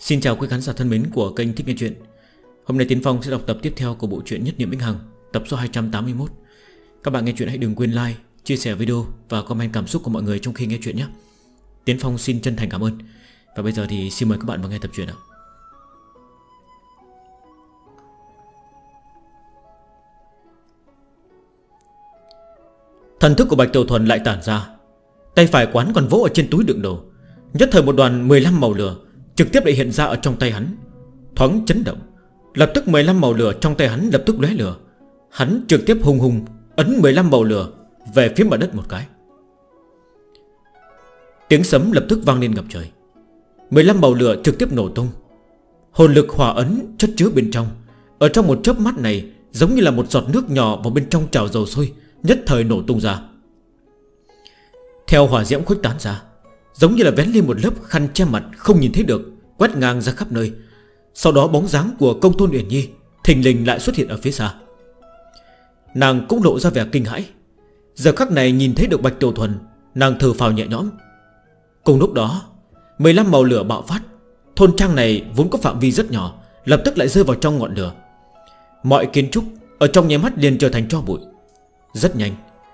Xin chào quý khán giả thân mến của kênh Thích Nghe Chuyện. Hôm nay Tiến Phong sẽ đọc tập tiếp theo của bộ truyện Nhất Niệm Bích Hằng Tập số 281 Các bạn nghe chuyện hãy đừng quên like, chia sẻ video và comment cảm xúc của mọi người trong khi nghe chuyện nhé. Tiến Phong xin chân thành cảm ơn. Và bây giờ thì xin mời các bạn vào nghe tập truyện ạ Thần thức của Bạch Tiểu Thuần lại tản ra. Tay phải quán còn vỗ ở trên túi đựng đồ. Nhất thời một đoàn 15 màu lửa Trực tiếp lại hiện ra ở trong tay hắn. Thoáng chấn động, Lập tức 15 màu lửa trong tay hắn lập tức lóe lửa. Hắn trực tiếp hung hung Ấn 15 màu lửa về phía mặt đất một cái. Tiếng sấm lập tức vang lên ngập trời. 15 màu lửa trực tiếp nổ tung. Hồn lực hòa ấn chất chứa bên trong. Ở trong một chớp mắt này, Giống như là một giọt nước nhỏ vào bên trong trào dầu sôi, Nhất thời nổ tung ra. Theo hỏa diễm khuếch tán ra Giống như là vén lên một lớp khăn che mặt Không nhìn thấy được, Quét ngang ra khắp nơi. Sau đó bóng dáng của công tôn Uyển Nhi Thình lình lại xuất hiện ở phía xa. Nàng cũng lộ ra vẻ kinh hãi. Giờ khắc này nhìn thấy được Bạch Tiểu Thuần, Nàng thở phào nhẹ nhõm. Cùng lúc đó 15 màu lửa bạo phát. Thôn trang này vốn có phạm vi rất nhỏ, Lập tức lại rơi vào trong ngọn lửa. Mọi kiến trúc ở trong nháy mắt liền trở thành cho bụi. Rất nhanh,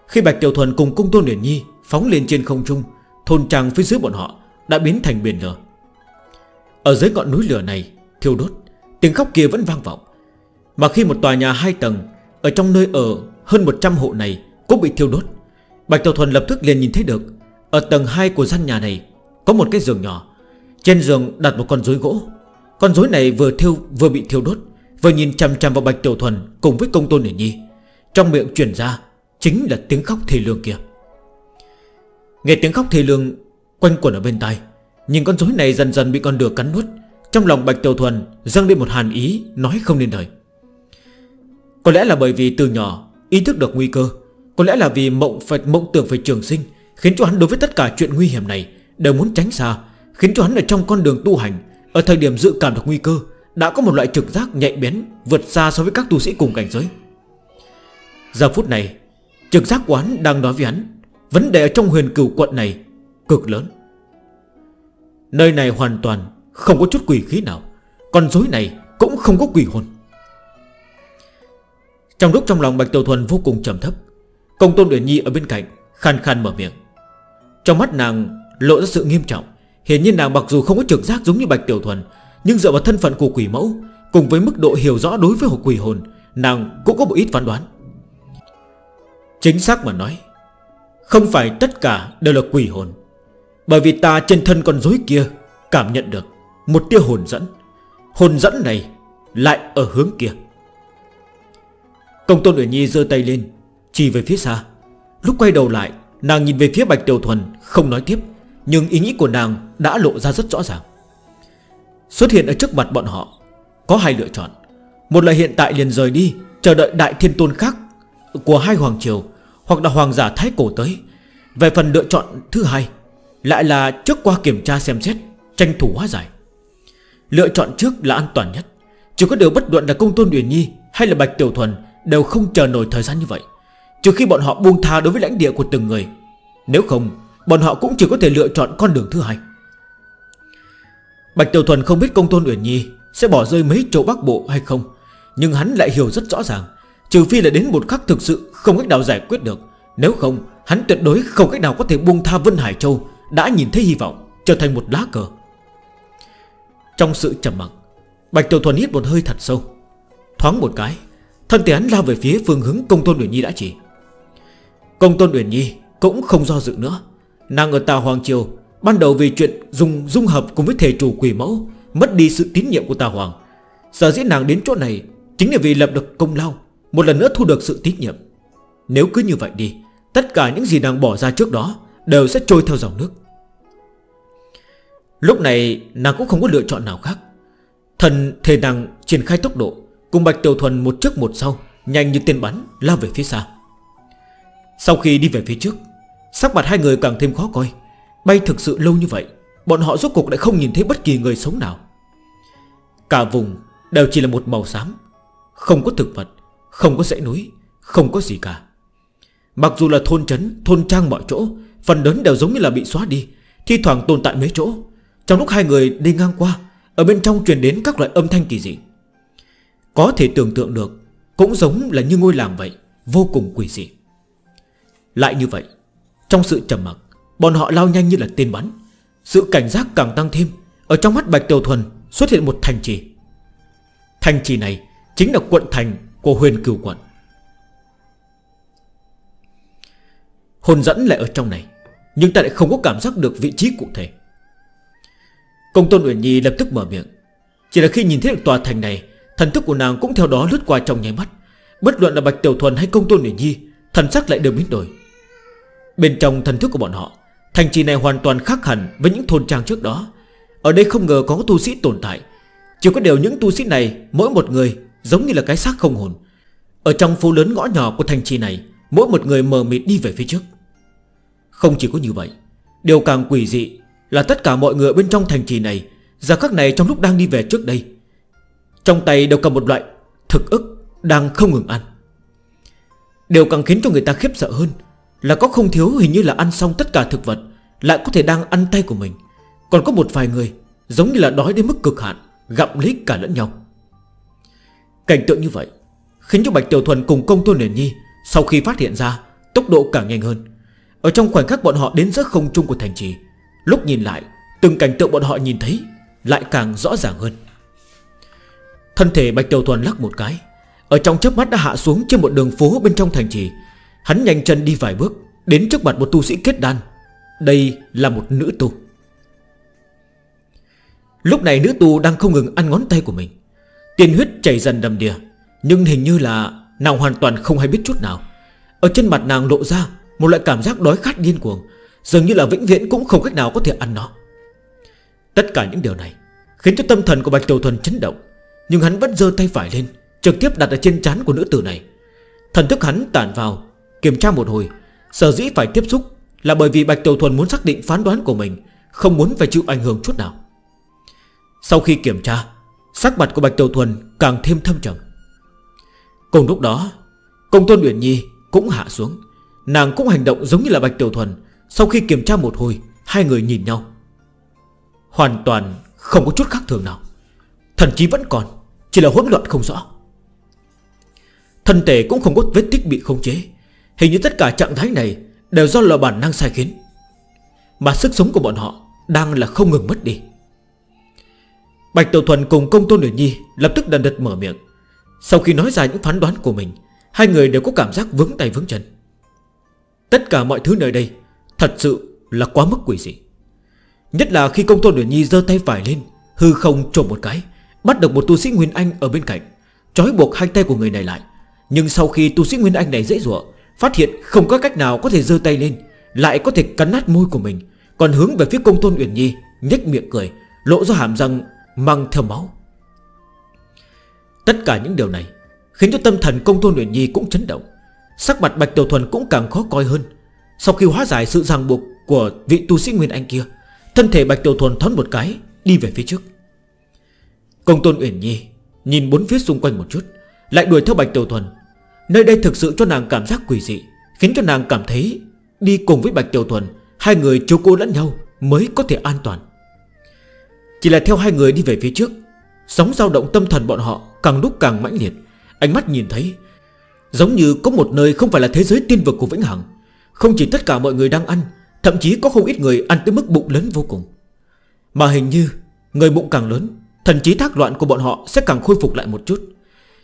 Khi Bạch Tiểu Thuần cùng công Tôn Điển Nhi Phóng lên trên không trung Thôn trang phía dưới bọn họ Đã biến thành biển lửa Ở dưới ngọn núi lửa này, Thiêu đốt, Tiếng khóc kia vẫn vang vọng. Mà khi một tòa nhà hai tầng Ở trong nơi ở hơn 100 hộ này Cũng bị thiêu đốt, Bạch Tiểu Thuần lập tức liền nhìn thấy được Ở tầng 2 của gian nhà này Có một cái giường nhỏ. Trên giường đặt một con rối gỗ. Con rối này vừa thiêu vừa bị thiêu đốt, Vừa nhìn chằm chằm vào Bạch Tiểu Thuần Cùng với công tôn Điển Nhi. Trong miệng chuyển ra Chính là tiếng khóc thề lương kia. Nghe tiếng khóc thê lương quanh quẩn ở bên tai Nhìn con rối này dần dần bị con lừa cắn nuốt. Trong lòng Bạch Tiểu Thuần dâng lên một hàn ý Nói không nên lời. Có lẽ là bởi vì từ nhỏ Ý thức được nguy cơ, Có lẽ là vì mộng phải mộng tưởng về trường sinh, Khiến cho hắn đối với tất cả chuyện nguy hiểm này Đều muốn tránh xa, Khiến cho hắn ở trong con đường tu hành, Ở thời điểm dự cảm được nguy cơ, Đã có một loại trực giác nhạy bén Vượt xa so với các tu sĩ cùng cảnh giới. Giờ phút này, Trực giác của hắn đang nói với hắn Vấn đề ở trong huyền cửu quận này Cực lớn. Nơi này hoàn toàn không có chút quỷ khí nào, Còn dối này cũng không có quỷ hồn. Trong lúc trong lòng Bạch Tiểu Thuần vô cùng trầm thấp, Công Tôn Uyển Nhi ở bên cạnh Khan khan mở miệng. Trong mắt nàng lộ ra sự nghiêm trọng, Hiển nhiên nàng mặc dù không có trực giác giống như Bạch Tiểu Thuần, Nhưng dựa vào thân phận của quỷ mẫu, Cùng với mức độ hiểu rõ đối với hồ quỷ hồn, Nàng cũng có một ít phán đoán. Chính xác mà nói không phải tất cả đều là quỷ hồn. Bởi vì ta trên thân con dối kia Cảm nhận được Một tia hồn dẫn. Hồn dẫn này lại ở hướng kia. Công tôn ở Nhi dơ tay lên, Chỉ về phía xa. Lúc quay đầu lại, Nàng nhìn về phía Bạch Tiểu Thuần, Không nói tiếp, Nhưng ý nghĩ của nàng đã lộ ra rất rõ ràng. Xuất hiện ở trước mặt bọn họ, Có hai lựa chọn. Một là hiện tại liền rời đi, Chờ đợi đại thiên tôn khác Của hai hoàng triều hoặc là hoàng giả thái cổ tới. Về phần lựa chọn thứ hai, Lại là trước qua kiểm tra xem xét, Tranh thủ hóa giải. Lựa chọn trước là an toàn nhất. Chỉ có điều bất luận là công tôn Uyển Nhi Hay là Bạch Tiểu Thuần Đều không chờ nổi thời gian như vậy. Trừ khi bọn họ buông tha đối với lãnh địa của từng người. Nếu không, Bọn họ cũng chỉ có thể lựa chọn con đường thứ hai. Bạch Tiểu Thuần không biết công tôn Uyển Nhi Sẽ bỏ rơi mấy châu Bắc Bộ hay không, Nhưng hắn lại hiểu rất rõ ràng. Trừ phi là đến một khắc thực sự không cách nào giải quyết được. Nếu không, hắn tuyệt đối không cách nào có thể buông tha Vân Hải Châu, Đã nhìn thấy hy vọng, trở thành một lá cờ. Trong sự trầm mặc, Bạch Tiểu Thuần hít một hơi thật sâu, Thoáng một cái, Thân thể hắn lao về phía phương hướng công tôn Uyển Nhi đã chỉ. Công tôn Uyển Nhi cũng không do dự nữa. Nàng ở Tàu Hoàng Triều, Ban đầu vì chuyện dùng dung hợp cùng với thể chủ quỷ mẫu, Mất đi sự tín nhiệm của Tàu Hoàng. Giờ diễn nàng đến chỗ này Chính là vì lập được công lao. Một lần nữa thu được sự tín nhiệm. Nếu cứ như vậy đi, Tất cả những gì nàng bỏ ra trước đó Đều sẽ trôi theo dòng nước. Lúc này, nàng cũng không có lựa chọn nào khác. Thần, thề nàng triển khai tốc độ, Cùng Bạch Tiểu Thuần một trước một sau, Nhanh như tên bắn, lao về phía xa. Sau khi đi về phía trước, Sắc mặt hai người càng thêm khó coi. Bay thực sự lâu như vậy, Bọn họ rốt cuộc lại không nhìn thấy bất kỳ người sống nào. Cả vùng đều chỉ là một màu xám, Không có thực vật. Không có dãy núi Không có gì cả. Mặc dù là thôn trấn, thôn trang mọi chỗ Phần lớn đều giống như là bị xóa đi Thi thoảng tồn tại mấy chỗ. Trong lúc hai người đi ngang qua Ở bên trong truyền đến các loại âm thanh kỳ dị. Có thể tưởng tượng được Cũng giống là như ngôi làng vậy Vô cùng quỷ dị. Lại như vậy Trong sự trầm mặc Bọn họ lao nhanh như là tên bắn. Sự cảnh giác càng tăng thêm Ở trong mắt Bạch Tiểu Thuần xuất hiện một thành trì. Thành trì này chính là quận thành của huyền cửu quận Hồn dẫn lại ở trong này, Nhưng ta lại không có cảm giác được vị trí cụ thể. Công tôn Uyển Nhi lập tức mở miệng. Chỉ là khi nhìn thấy được tòa thành này, Thần thức của nàng cũng theo đó lướt qua trong nháy mắt. Bất luận là Bạch Tiểu Thuần hay Công Tôn Uyển Nhi, Thần sắc lại đều biến đổi. Bên trong thần thức của bọn họ, Thành trì này hoàn toàn khác hẳn với những thôn trang trước đó. Ở đây không ngờ có tu sĩ tồn tại. Chỉ có điều những tu sĩ này, Mỗi một người Giống như là cái xác không hồn. Ở trong phố lớn ngõ nhỏ của thành trì này, Mỗi một người mờ mịt đi về phía trước. Không chỉ có như vậy, Điều càng quỷ dị là tất cả mọi người bên trong thành trì này Gia các này trong lúc đang đi về trước đây, Trong tay đều cầm một loại Thực ức đang không ngừng ăn. Điều càng khiến cho người ta khiếp sợ hơn Là có không thiếu hình như là ăn xong tất cả thực vật, Lại có thể đang ăn tay của mình. Còn có một vài người Giống như là đói đến mức cực hạn, Gặm lấy cả lẫn nhau. Cảnh tượng như vậy Khiến cho Bạch Tiểu Thuần cùng công tôn Điển Nhi Sau khi phát hiện ra, Tốc độ càng nhanh hơn. Ở trong khoảnh khắc bọn họ đến giữa không trung của thành trì, Lúc nhìn lại, Từng cảnh tượng bọn họ nhìn thấy Lại càng rõ ràng hơn. Thân thể Bạch Tiểu Thuần lắc một cái, Ở trong chớp mắt đã hạ xuống trên một đường phố bên trong thành trì. Hắn nhanh chân đi vài bước Đến trước mặt một tu sĩ kết đan. Đây là một nữ tu. Lúc này nữ tu đang không ngừng ăn ngón tay của mình. Tiền huyết chảy dần đầm đìa, Nhưng hình như là nàng hoàn toàn không hay biết chút nào. Ở trên mặt nàng lộ ra Một loại cảm giác đói khát điên cuồng, Dường như là vĩnh viễn cũng không cách nào có thể ăn nó. Tất cả những điều này Khiến cho tâm thần của Bạch Tiểu Thuần chấn động, Nhưng hắn vẫn dơ tay phải lên, Trực tiếp đặt ở trên trán của nữ tử này. Thần thức hắn tản vào, Kiểm tra một hồi, Sở dĩ phải tiếp xúc Là bởi vì Bạch Tiểu Thuần muốn xác định phán đoán của mình, Không muốn phải chịu ảnh hưởng chút nào. Sau khi kiểm tra Sắc mặt của Bạch Tiểu Thuần càng thêm thâm trầm. Cùng lúc đó, Công Tôn Uyển Nhi cũng hạ xuống. Nàng cũng hành động giống như là Bạch Tiểu Thuần, Sau khi kiểm tra một hồi, Hai người nhìn nhau. Hoàn toàn không có chút khác thường nào. Thần chí vẫn còn, Chỉ là hỗn loạn không rõ. Thân thể cũng không có vết tích bị khống chế. Hình như tất cả trạng thái này Đều do là bản năng sai khiến. Mà sức sống của bọn họ Đang là không ngừng mất đi. Bạch Tiểu Thuần cùng công tôn Nguyễn Nhi Lập tức đần đật mở miệng. Sau khi nói ra những phán đoán của mình, Hai người đều có cảm giác vướng tay vướng chân. Tất cả mọi thứ nơi đây, Thật sự là quá mức quỷ dị. Nhất là khi công tôn Nguyễn Nhi dơ tay phải lên, Hư không trộm một cái, Bắt được một tu sĩ Nguyên Anh ở bên cạnh, Trói buộc hai tay của người này lại. Nhưng sau khi tu sĩ Nguyên Anh này dễ dụa, Phát hiện không có cách nào có thể dơ tay lên, Lại có thể cắn nát môi của mình, Còn hướng về phía công tôn Uyển Nhi, nhếch miệng cười, Lộ ra hàm răng Mang theo máu. Tất cả những điều này Khiến cho tâm thần công tôn luyện nhi cũng chấn động. Sắc mặt Bạch Tiểu Thuần cũng càng khó coi hơn. Sau khi hóa giải sự ràng buộc Của vị tu sĩ Nguyên Anh kia, Thân thể Bạch Tiểu Thuần thoát một cái, Đi về phía trước. Công tôn Uyển Nhi Nhìn bốn phía xung quanh một chút, Lại đuổi theo Bạch Tiểu Thuần. Nơi đây thực sự cho nàng cảm giác quỷ dị, Khiến cho nàng cảm thấy Đi cùng với Bạch Tiểu Thuần, Hai người chú cô lẫn nhau mới có thể an toàn. Chỉ là theo hai người đi về phía trước. Sóng dao động tâm thần bọn họ càng lúc càng mãnh liệt. Ánh mắt nhìn thấy, Giống như có một nơi không phải là thế giới tiên vực của Vĩnh Hằng. Không chỉ tất cả mọi người đang ăn, Thậm chí có không ít người ăn tới mức bụng lớn vô cùng. Mà hình như, Người bụng càng lớn, Thần trí thác loạn của bọn họ sẽ càng khôi phục lại một chút.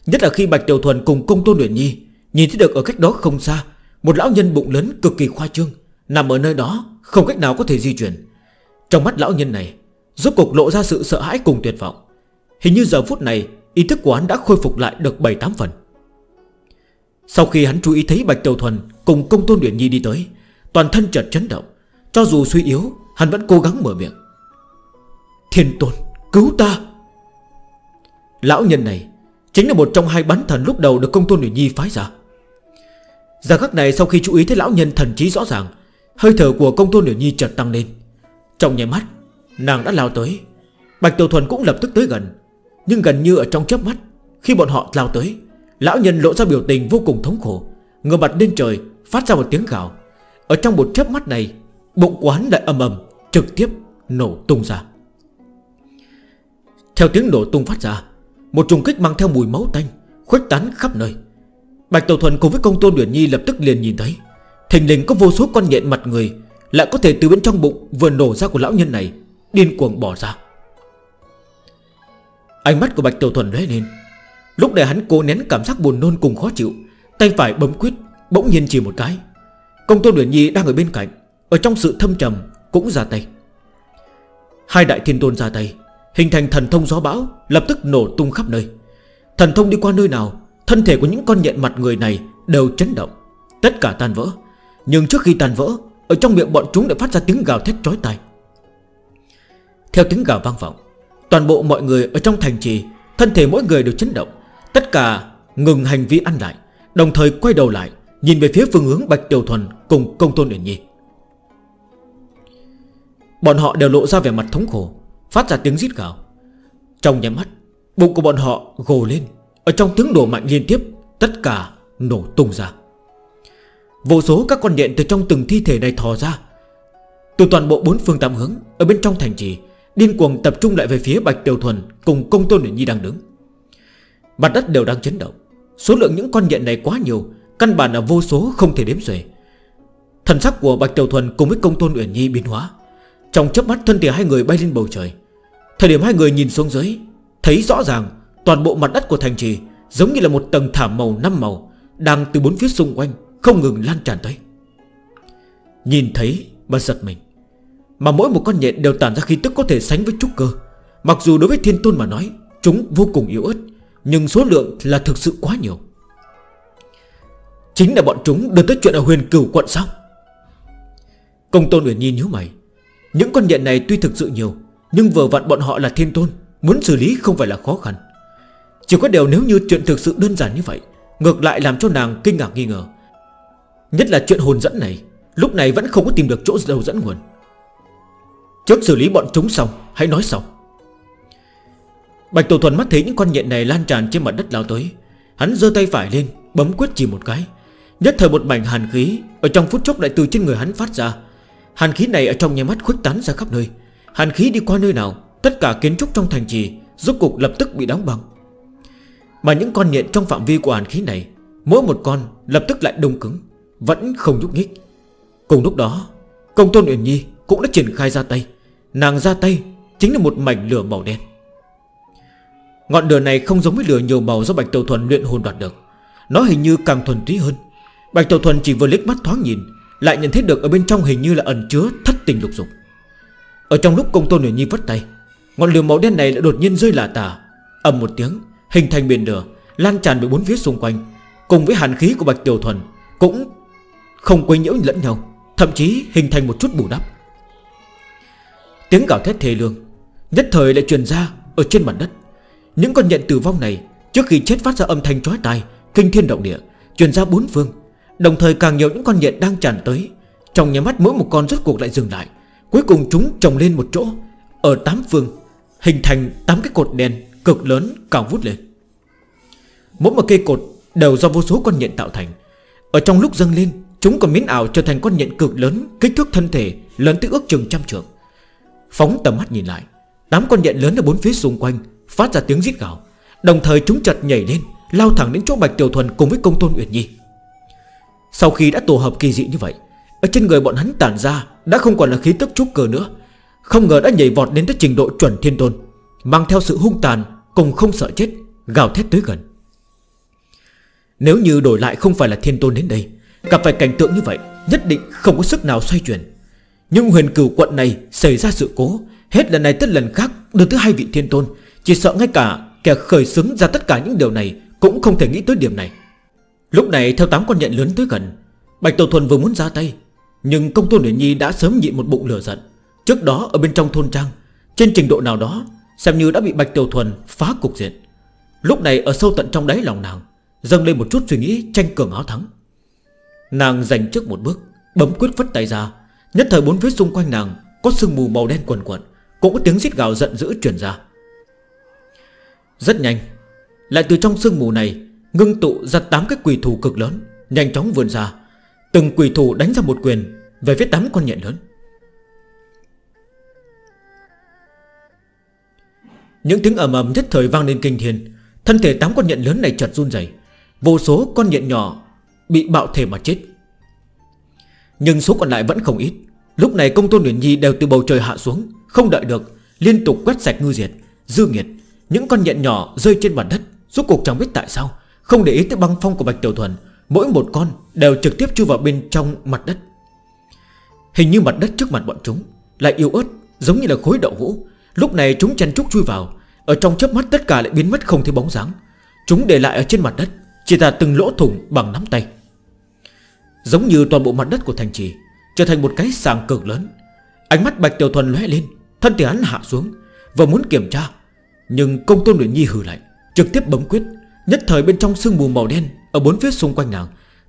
Nhất là khi Bạch Tiểu Thuần cùng công tôn Luyện Nhi Nhìn thấy được ở cách đó không xa, Một lão nhân bụng lớn cực kỳ khoa trương, Nằm ở nơi đó, không cách nào có thể di chuyển. Trong mắt lão nhân này Rốt cục lộ ra sự sợ hãi cùng tuyệt vọng. Hình như giờ phút này, Ý thức của hắn đã khôi phục lại được 7-8 phần. Sau khi hắn chú ý thấy Bạch Tiểu Thuần Cùng công tôn Uyển Nhi đi tới, Toàn thân chợt chấn động. Cho dù suy yếu, hắn vẫn cố gắng mở miệng. Thiên tôn, cứu ta! Lão nhân này Chính là một trong hai bán thần lúc đầu được công tôn Uyển Nhi phái ra. Giờ khắc này sau khi chú ý thấy lão nhân thần trí rõ ràng, Hơi thở của công tôn Uyển Nhi chợt tăng lên. Trong nhảy mắt Nàng đã lao tới. Bạch Tiểu Thuần cũng lập tức tới gần. Nhưng gần như ở trong chớp mắt, Khi bọn họ lao tới, Lão nhân lộ ra biểu tình vô cùng thống khổ Ngờ mặt lên trời, phát ra một tiếng gào. Ở trong một chớp mắt này, Bụng của hắn lại âm ầm, trực tiếp nổ tung ra. Theo tiếng nổ tung phát ra, Một trùng kích mang theo mùi máu tanh, Khuếch tán khắp nơi. Bạch Tàu Thuần cùng với công tôn Nguyễn Nhi lập tức liền nhìn thấy, Thình lình có vô số con nhện mặt người Lại có thể từ bên trong bụng vừa nổ ra của lão nhân này. Điên cuồng bỏ ra. Ánh mắt của Bạch Tiểu Thuần lóe lên. Lúc này hắn cố nén cảm giác buồn nôn cùng khó chịu, Tay phải bấm quyết, Bỗng nhiên chỉ một cái. Công tôn Nguyễn Nhi đang ở bên cạnh, Ở trong sự thâm trầm cũng ra tay. Hai đại thiên tôn ra tay, Hình thành thần thông gió bão, Lập tức nổ tung khắp nơi. Thần thông đi qua nơi nào, Thân thể của những con nhện mặt người này đều chấn động. Tất cả tan vỡ. Nhưng trước khi tan vỡ, Ở trong miệng bọn chúng đã phát ra tiếng gào thét trói tai. Theo tiếng gào vang vọng, Toàn bộ mọi người ở trong thành trì, Thân thể mỗi người đều chấn động. Tất cả ngừng hành vi ăn lại, Đồng thời quay đầu lại, Nhìn về phía phương hướng Bạch Tiểu Thuần cùng Công Tôn Điển Nhi. Bọn họ đều lộ ra vẻ mặt thống khổ, Phát ra tiếng rít gào. Trong nháy mắt, Bụng của bọn họ gồ lên, Ở trong tiếng đổ mạnh liên tiếp, Tất cả nổ tung ra. Vô số các con điện từ trong từng thi thể này thò ra, Từ toàn bộ bốn phương tám hướng, Ở bên trong thành trì Điên cuồng tập trung lại về phía Bạch Tiểu Thuần Cùng công tôn Điển Nhi đang đứng. Mặt đất đều đang chấn động. Số lượng những con nhện này quá nhiều, Căn bản là vô số không thể đếm xuể. Thần sắc của Bạch Tiểu Thuần cùng với công tôn Uyển Nhi biến hóa. Trong chớp mắt, thân thể hai người bay lên bầu trời. Thời điểm hai người nhìn xuống dưới, Thấy rõ ràng toàn bộ mặt đất của thành trì Giống như là một tầng thảm màu năm màu Đang từ bốn phía xung quanh Không ngừng lan tràn tới. Nhìn thấy bà giật mình. Mà mỗi một con nhện đều tản ra khí tức có thể sánh với trúc cơ. Mặc dù đối với thiên tôn mà nói, Chúng vô cùng yếu ớt, Nhưng số lượng là thực sự quá nhiều. Chính là bọn chúng đưa tới chuyện ở huyền cửu quận sao? Công tôn Uyển nhìn nhíu mày. Những con nhện này tuy thực sự nhiều, Nhưng vừa vặn bọn họ là thiên tôn, Muốn xử lý không phải là khó khăn. Chỉ có điều nếu như chuyện thực sự đơn giản như vậy, Ngược lại làm cho nàng kinh ngạc nghi ngờ. Nhất là chuyện hồn dẫn này, Lúc này vẫn không có tìm được chỗ đầu dẫn nguồn. Trước xử lý bọn chúng xong, Hãy nói sau. Bạch Tổ Thuần mắt thấy những con nhện này lan tràn trên mặt đất lao tới. Hắn dơ tay phải lên, Bấm quyết chỉ một cái. Nhất thời một mảnh hàn khí Ở trong phút chốc lại từ trên người hắn phát ra. Hàn khí này ở trong nhà mắt khuếch tán ra khắp nơi. Hàn khí đi qua nơi nào, Tất cả kiến trúc trong thành trì Rốt cục lập tức bị đóng băng. Mà những con nhện trong phạm vi của hàn khí này, Mỗi một con lập tức lại đông cứng, Vẫn không nhúc nhích. Cùng lúc đó, Công tôn Uyển Nhi cũng đã triển khai ra tay. Nàng ra tay, Chính là một mảnh lửa màu đen. Ngọn lửa này không giống với lửa nhiều màu Do Bạch Tiểu Thuần luyện hồn đoạt được. Nó hình như càng thuần túy hơn. Bạch Tiểu Thuần chỉ vừa liếc mắt thoáng nhìn, Lại nhận thấy được ở bên trong hình như là ẩn chứa thất tình lục dục. Ở trong lúc công tôn Nguyễn Nhi vất tay, Ngọn lửa màu đen này lại đột nhiên rơi lả tả. Ầm một tiếng, Hình thành biển lửa, Lan tràn về bốn phía xung quanh. Cùng với hàn khí của Bạch Tiểu Thuần Cũng không quấy nhiễu lẫn nhau, Thậm chí hình thành một chút bù đắp. Tiếng gào thét thề lương. Nhất thời lại truyền ra ở trên mặt đất. Những con nhện tử vong này, Trước khi chết phát ra âm thanh trói tai, Kinh thiên động địa, Truyền ra bốn phương. Đồng thời càng nhiều những con nhện đang tràn tới. Trong nhà mắt mỗi một con rốt cuộc lại dừng lại. Cuối cùng chúng trồng lên một chỗ, Ở tám phương, Hình thành tám cái cột đen cực lớn cao vút lên. Mỗi một cây cột đều do vô số con nhện tạo thành. Ở trong lúc dâng lên, Chúng còn miến ảo trở thành con nhện cực lớn, Kích thước thân thể, lớn tới ước chừng trăm trượng. Phóng tầm mắt nhìn lại, đám con nhện lớn ở bốn phía xung quanh Phát ra tiếng rít gào. Đồng thời chúng chợt nhảy lên, Lao thẳng đến chỗ Bạch Tiểu Thuần cùng với công tôn Uyển Nhi. Sau khi đã tổ hợp kỳ dị như vậy, Ở trên người bọn hắn tản ra Đã không còn là khí tức trúc cơ nữa. Không ngờ đã nhảy vọt đến tới trình độ chuẩn thiên tôn, Mang theo sự hung tàn Cùng không sợ chết, Gào thét tới gần. Nếu như đổi lại không phải là thiên tôn đến đây, Gặp phải cảnh tượng như vậy, Nhất định không có sức nào xoay chuyển. Nhưng huyền cửu quận này xảy ra sự cố. Hết lần này tới lần khác, Đưa tới hai vị thiên tôn. Chỉ sợ ngay cả kẻ khởi xướng ra tất cả những điều này Cũng không thể nghĩ tới điểm này. Lúc này, theo tám con nhện lớn tới gần, Bạch Tổ Thuần vừa muốn ra tay, Nhưng công tôn Huyền Nhi đã sớm nhịn một bụng lửa giận. Trước đó, ở bên trong thôn trang, Trên trình độ nào đó, Xem như đã bị Bạch Tiểu Thuần phá cục diện. Lúc này, ở sâu tận trong đáy lòng nàng, Dâng lên một chút suy nghĩ tranh cường áo thắng. Nàng giành trước một bước, Bấm quyết phất tay ra Nhất thời bốn phía xung quanh nàng Có sương mù màu đen quần quần Cũng có tiếng xít gào giận dữ chuyển ra. Rất nhanh, Lại từ trong sương mù này Ngưng tụ ra 8 cái quỷ thủ cực lớn, Nhanh chóng vươn ra. Từng quỷ thủ đánh ra một quyền Về phía 8 con nhện lớn. Những tiếng ầm ầm nhất thời vang lên kinh thiên, Thân thể 8 con nhện lớn này chật run dày Vô số con nhện nhỏ Bị bạo thể mà chết. Nhưng số còn lại vẫn không ít. Lúc này công tôn Nguyễn Nhi đều từ bầu trời hạ xuống, Không đợi được, Liên tục quét sạch ngư diệt, Dư nghiệt. Những con nhện nhỏ rơi trên mặt đất Suốt cuộc chẳng biết tại sao, Không để ý tới băng phong của Bạch Tiểu Thuần, Mỗi một con đều trực tiếp chui vào bên trong mặt đất. Hình như mặt đất trước mặt bọn chúng Lại yếu ớt, giống như là khối đậu hũ. Lúc này chúng chăn trúc chui vào, Ở trong chớp mắt tất cả lại biến mất không thấy bóng dáng. Chúng để lại ở trên mặt đất, Chỉ là từng lỗ thủng bằng nắm tay. Giống như toàn bộ mặt đất của thành trì, Trở thành một cái sàng cực lớn. Ánh mắt Bạch Tiểu Thuần lóe lên, Thân thể hắn hạ xuống Và muốn kiểm tra, Nhưng công tôn luyện Nhi hừ lại Trực tiếp bấm quyết, Nhất thời bên trong sương mù màu đen Ở bốn phía xung quanh nàng,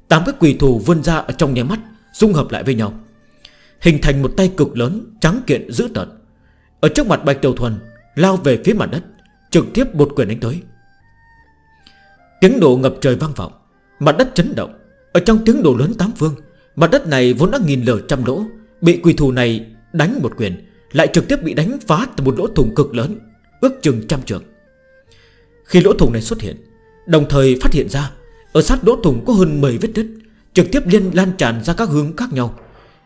Tám cái quỷ thủ vươn ra ở trong nháy mắt, Dung hợp lại với nhau, Hình thành một tay cực lớn Trắng kiện dữ tận Ở trước mặt Bạch Tiểu Thuần, Lao về phía mặt đất, Trực tiếp một quyền đánh tới. Tiếng nổ ngập trời vang vọng, Mặt đất chấn động ở trong tiếng đổ lớn tám phương, Mặt đất này vốn đã nghìn lở trăm lỗ, Bị quỷ thù này đánh một quyền, Lại trực tiếp bị đánh phá từ một lỗ thùng cực lớn, Ước chừng trăm trường Khi lỗ thùng này xuất hiện, Đồng thời phát hiện ra, Ở sát lỗ thùng có hơn 10 vết đứt Trực tiếp liên lan tràn ra các hướng khác nhau.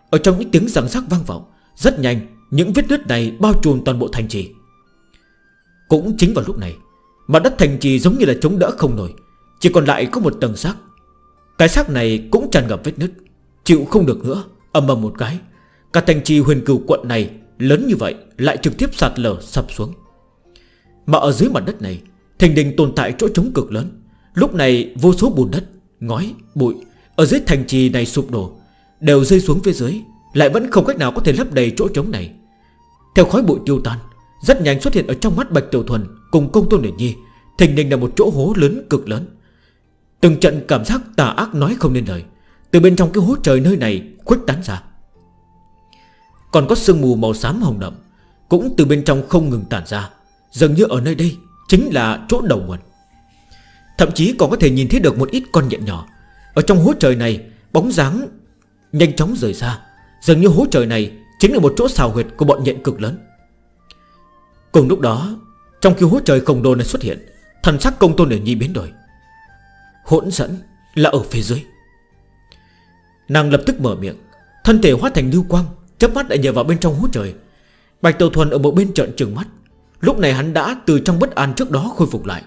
Ở trong những tiếng răng rắc vang vọng, Rất nhanh, những vết đứt này bao trùm toàn bộ thành trì. Cũng chính vào lúc này, Mặt đất thành trì giống như là chống đỡ không nổi, Chỉ còn lại có một tầng xác. Cái xác này cũng tràn ngập vết nứt Chịu không được nữa Âm âm một cái. Cả thành trì huyền cừu quận này Lớn như vậy lại trực tiếp sạt lở sập xuống. Mà ở dưới mặt đất này thành đình tồn tại chỗ trống cực lớn. Lúc này vô số bùn đất Ngói, bụi Ở dưới thành trì này sụp đổ Đều rơi xuống phía dưới Lại vẫn không cách nào có thể lấp đầy chỗ trống này. Theo khói bụi tiêu tan Rất nhanh xuất hiện ở trong mắt Bạch Tiểu Thuần Cùng công Tôn Điển Nhi Thình đình là một chỗ hố lớn cực lớn. Từng trận cảm giác tà ác nói không nên lời. Từ bên trong cái hố trời nơi này khuếch tán ra. Còn có sương mù màu xám hồng đậm Cũng từ bên trong không ngừng tản ra. Dường như ở nơi đây Chính là chỗ đầu nguồn. Thậm chí còn có thể nhìn thấy được một ít con nhện nhỏ. Ở trong hố trời này, Bóng dáng nhanh chóng rời xa. Dường như hố trời này Chính là một chỗ xào huyệt của bọn nhện cực lớn. Cùng lúc đó, Trong khi hố trời khổng lồ này xuất hiện, Thần sắc công tôn để nhi biến đổi. Hỗn dẫn là ở phía dưới. Nàng lập tức mở miệng, Thân thể hóa thành lưu quang Chấp mắt đã nhờ vào bên trong hút trời. Bạch Tiểu Thuần ở một bên trận trừng mắt. Lúc này hắn đã từ trong bất an trước đó khôi phục lại,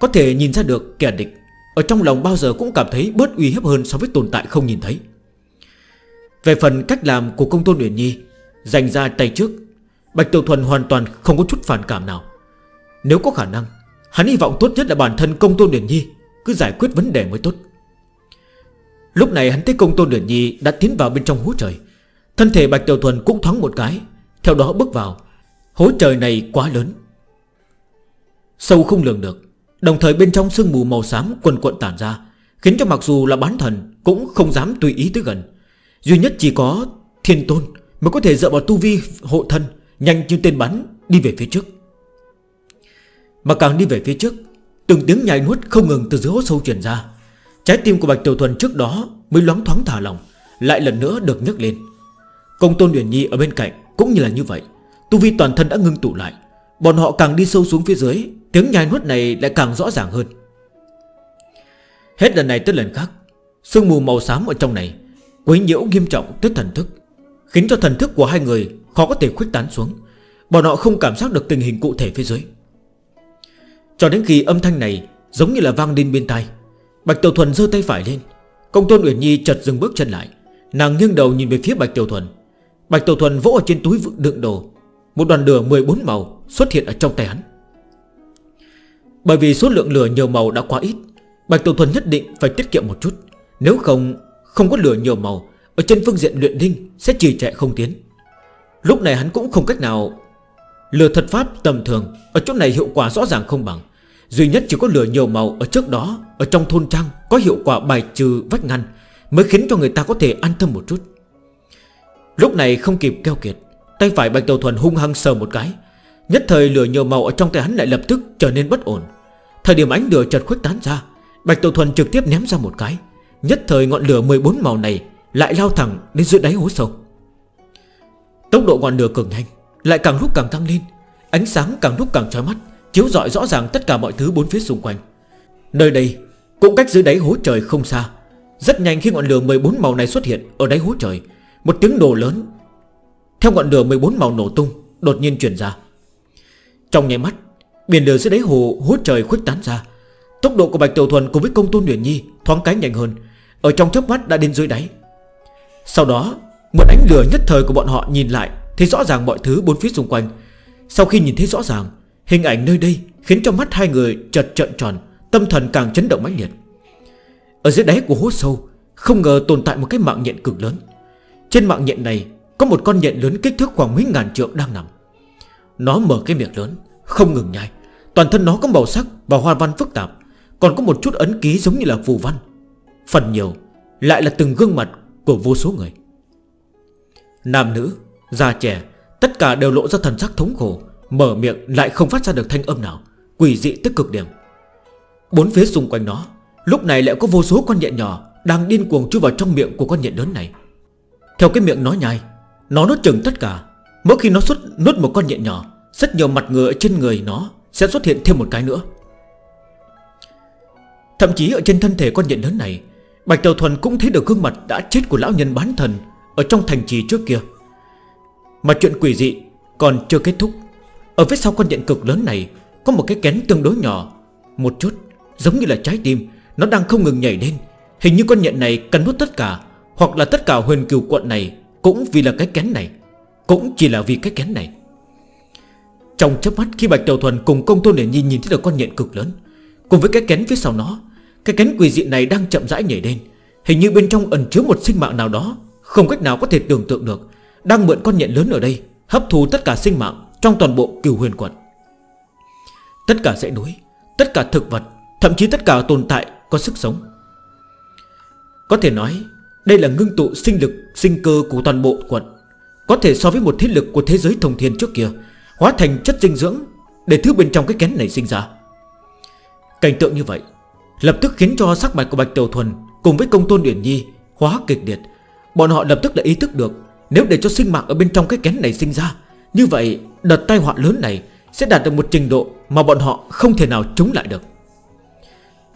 Có thể nhìn ra được kẻ địch Ở trong lòng bao giờ cũng cảm thấy bớt uy hiếp hơn so với tồn tại không nhìn thấy. Về phần cách làm của công tôn Uyển Nhi, Dành ra tay trước, Bạch Tiểu Thuần hoàn toàn không có chút phản cảm nào. Nếu có khả năng, Hắn hy vọng tốt nhất là bản thân công tôn Uyển Nhi cứ giải quyết vấn đề mới tốt. Lúc này hắn thấy công tôn Điển Nhi Đã tiến vào bên trong hố trời. Thân thể Bạch Tiểu Thuần cũng thoáng một cái, Theo đó bước vào. Hố trời này quá lớn. Sâu không lường được, Đồng thời bên trong sương mù màu xám quần cuộn tản ra, Khiến cho mặc dù là bán thần Cũng không dám tùy ý tới gần. Duy nhất chỉ có thiên tôn Mới có thể dựa vào tu vi hộ thân, Nhanh như tên bắn đi về phía trước. Mà càng đi về phía trước Từng tiếng nhai nuốt không ngừng từ dưới hố sâu chuyển ra. Trái tim của Bạch Tiểu Thuần trước đó Mới loáng thoáng thả lòng Lại lần nữa được nhấc lên. Công Tôn Uyển Nhi ở bên cạnh cũng như là như vậy. Tu vi toàn thân đã ngưng tụ lại. Bọn họ càng đi sâu xuống phía dưới, Tiếng nhai nuốt này lại càng rõ ràng hơn. Hết lần này tới lần khác, Sương mù màu xám ở trong này Quấy nhiễu nghiêm trọng tới thần thức, Khiến cho thần thức của hai người khó có thể khuếch tán xuống. Bọn họ không cảm giác được tình hình cụ thể phía dưới. Cho đến khi âm thanh này giống như là vang lên bên tai, Bạch Tiểu Thuần giơ tay phải lên. Công Tôn Uyển Nhi chợt dừng bước chân lại. Nàng nghiêng đầu nhìn về phía Bạch Tiểu Thuần. Bạch Tiểu Thuần vỗ ở trên túi đựng đồ. Một đoàn lửa 14 màu xuất hiện ở trong tay hắn. Bởi vì số lượng lửa nhiều màu đã quá ít, Bạch Tiểu Thuần nhất định phải tiết kiệm một chút. Nếu không không có lửa nhiều màu, Ở trên phương diện luyện đinh sẽ trì trệ không tiến. Lúc này hắn cũng không cách nào Lửa thật pháp tầm thường, Ở chỗ này hiệu quả rõ ràng không bằng. Duy nhất chỉ có lửa nhiều màu ở trước đó, Ở trong thôn trang có hiệu quả bài trừ vách ngăn Mới khiến cho người ta có thể an tâm một chút. Lúc này không kịp keo kiệt, Tay phải Bạch Đầu Thuần hung hăng sờ một cái. Nhất thời lửa nhiều màu ở trong tay hắn lại lập tức trở nên bất ổn. Thời điểm ánh lửa chợt khuếch tán ra, Bạch Đầu Thuần trực tiếp ném ra một cái. Nhất thời ngọn lửa 14 màu này Lại lao thẳng đến dưới đáy hố sâu. Tốc độ ngọn lửa cực nhanh, Lại càng lúc càng tăng lên, Ánh sáng càng lúc càng trói mắt. Chiếu rọi rõ ràng tất cả mọi thứ bốn phía xung quanh. Nơi đây, Cũng cách dưới đáy hố trời không xa, Rất nhanh khi ngọn lửa 14 màu này xuất hiện Ở đáy hố trời, Một tiếng nổ lớn. Theo ngọn lửa 14 màu nổ tung, Đột nhiên chuyển ra. Trong nháy mắt, Biển lửa dưới đáy hồ, hố trời khuếch tán ra. Tốc độ của Bạch Tiểu Thuần cùng với công tôn Nguyễn Nhi Thoáng cái nhanh hơn, Ở trong chớp mắt đã đến dưới đáy. Sau đó, một ánh lửa nhất thời của bọn họ nhìn lại, Thấy rõ ràng mọi thứ bốn phía xung quanh. Sau khi nhìn thấy rõ ràng Hình ảnh nơi đây khiến cho mắt hai người chật trợn tròn Tâm thần càng chấn động mãnh liệt. Ở dưới đáy của hố sâu Không ngờ tồn tại một cái mạng nhện cực lớn. Trên mạng nhện này Có một con nhện lớn kích thước khoảng mấy ngàn trượng đang nằm. Nó mở cái miệng lớn Không ngừng nhai. Toàn thân nó có màu sắc và hoa văn phức tạp Còn có một chút ấn ký giống như là phù văn. Phần nhiều Lại là từng gương mặt của vô số người. Nam nữ, già trẻ Tất cả đều lộ ra thần sắc thống khổ Mở miệng lại không phát ra được thanh âm nào. Quỷ dị tức cực điểm. Bốn phía xung quanh nó, Lúc này lại có vô số con nhện nhỏ Đang điên cuồng chui vào trong miệng của con nhện lớn này. Theo cái miệng nó nhai, Nó nuốt chừng tất cả. Mỗi khi nó xuất, nuốt một con nhện nhỏ, Rất nhiều mặt ngựa trên người nó Sẽ xuất hiện thêm một cái nữa. Thậm chí ở trên thân thể con nhện lớn này, Bạch Tiểu Thuần cũng thấy được gương mặt đã chết của lão nhân bán thần Ở trong thành trì trước kia. Mà chuyện quỷ dị còn chưa kết thúc. Ở phía sau con nhện cực lớn này, Có một cái kén tương đối nhỏ. Một chút, giống như là trái tim, Nó đang không ngừng nhảy lên. Hình như con nhện này cần nuốt tất cả, Hoặc là tất cả huyền cừu quận này Cũng vì là cái kén này, Cũng chỉ là vì cái kén này. Trong chấp mắt, khi Bạch Đầu Thuần cùng công tôn để nhìn nhìn thấy được con nhện cực lớn, Cùng với cái kén phía sau nó, Cái kén quỷ dị này đang chậm rãi nhảy lên. Hình như bên trong ẩn chứa một sinh mạng nào đó, Không cách nào có thể tưởng tượng được. Đang mượn con nhện lớn ở đây, Hấp thu tất cả sinh mạng. Trong toàn bộ cửu huyền quận. Tất cả dãy núi, Tất cả thực vật, Thậm chí tất cả tồn tại có sức sống. Có thể nói, Đây là ngưng tụ sinh lực, sinh cơ của toàn bộ quận. Có thể so với một thiết lực của thế giới thông thiên trước kia, Hóa thành chất dinh dưỡng Để thứ bên trong cái kén này sinh ra. Cảnh tượng như vậy Lập tức khiến cho sắc mặt của Bạch Tiểu Thuần Cùng với công tôn điển Nhi Hóa kịch liệt. Bọn họ lập tức đã ý thức được, Nếu để cho sinh mạng ở bên trong cái kén này sinh ra như vậy, đợt tai họa lớn này Sẽ đạt được một trình độ mà bọn họ không thể nào chống lại được.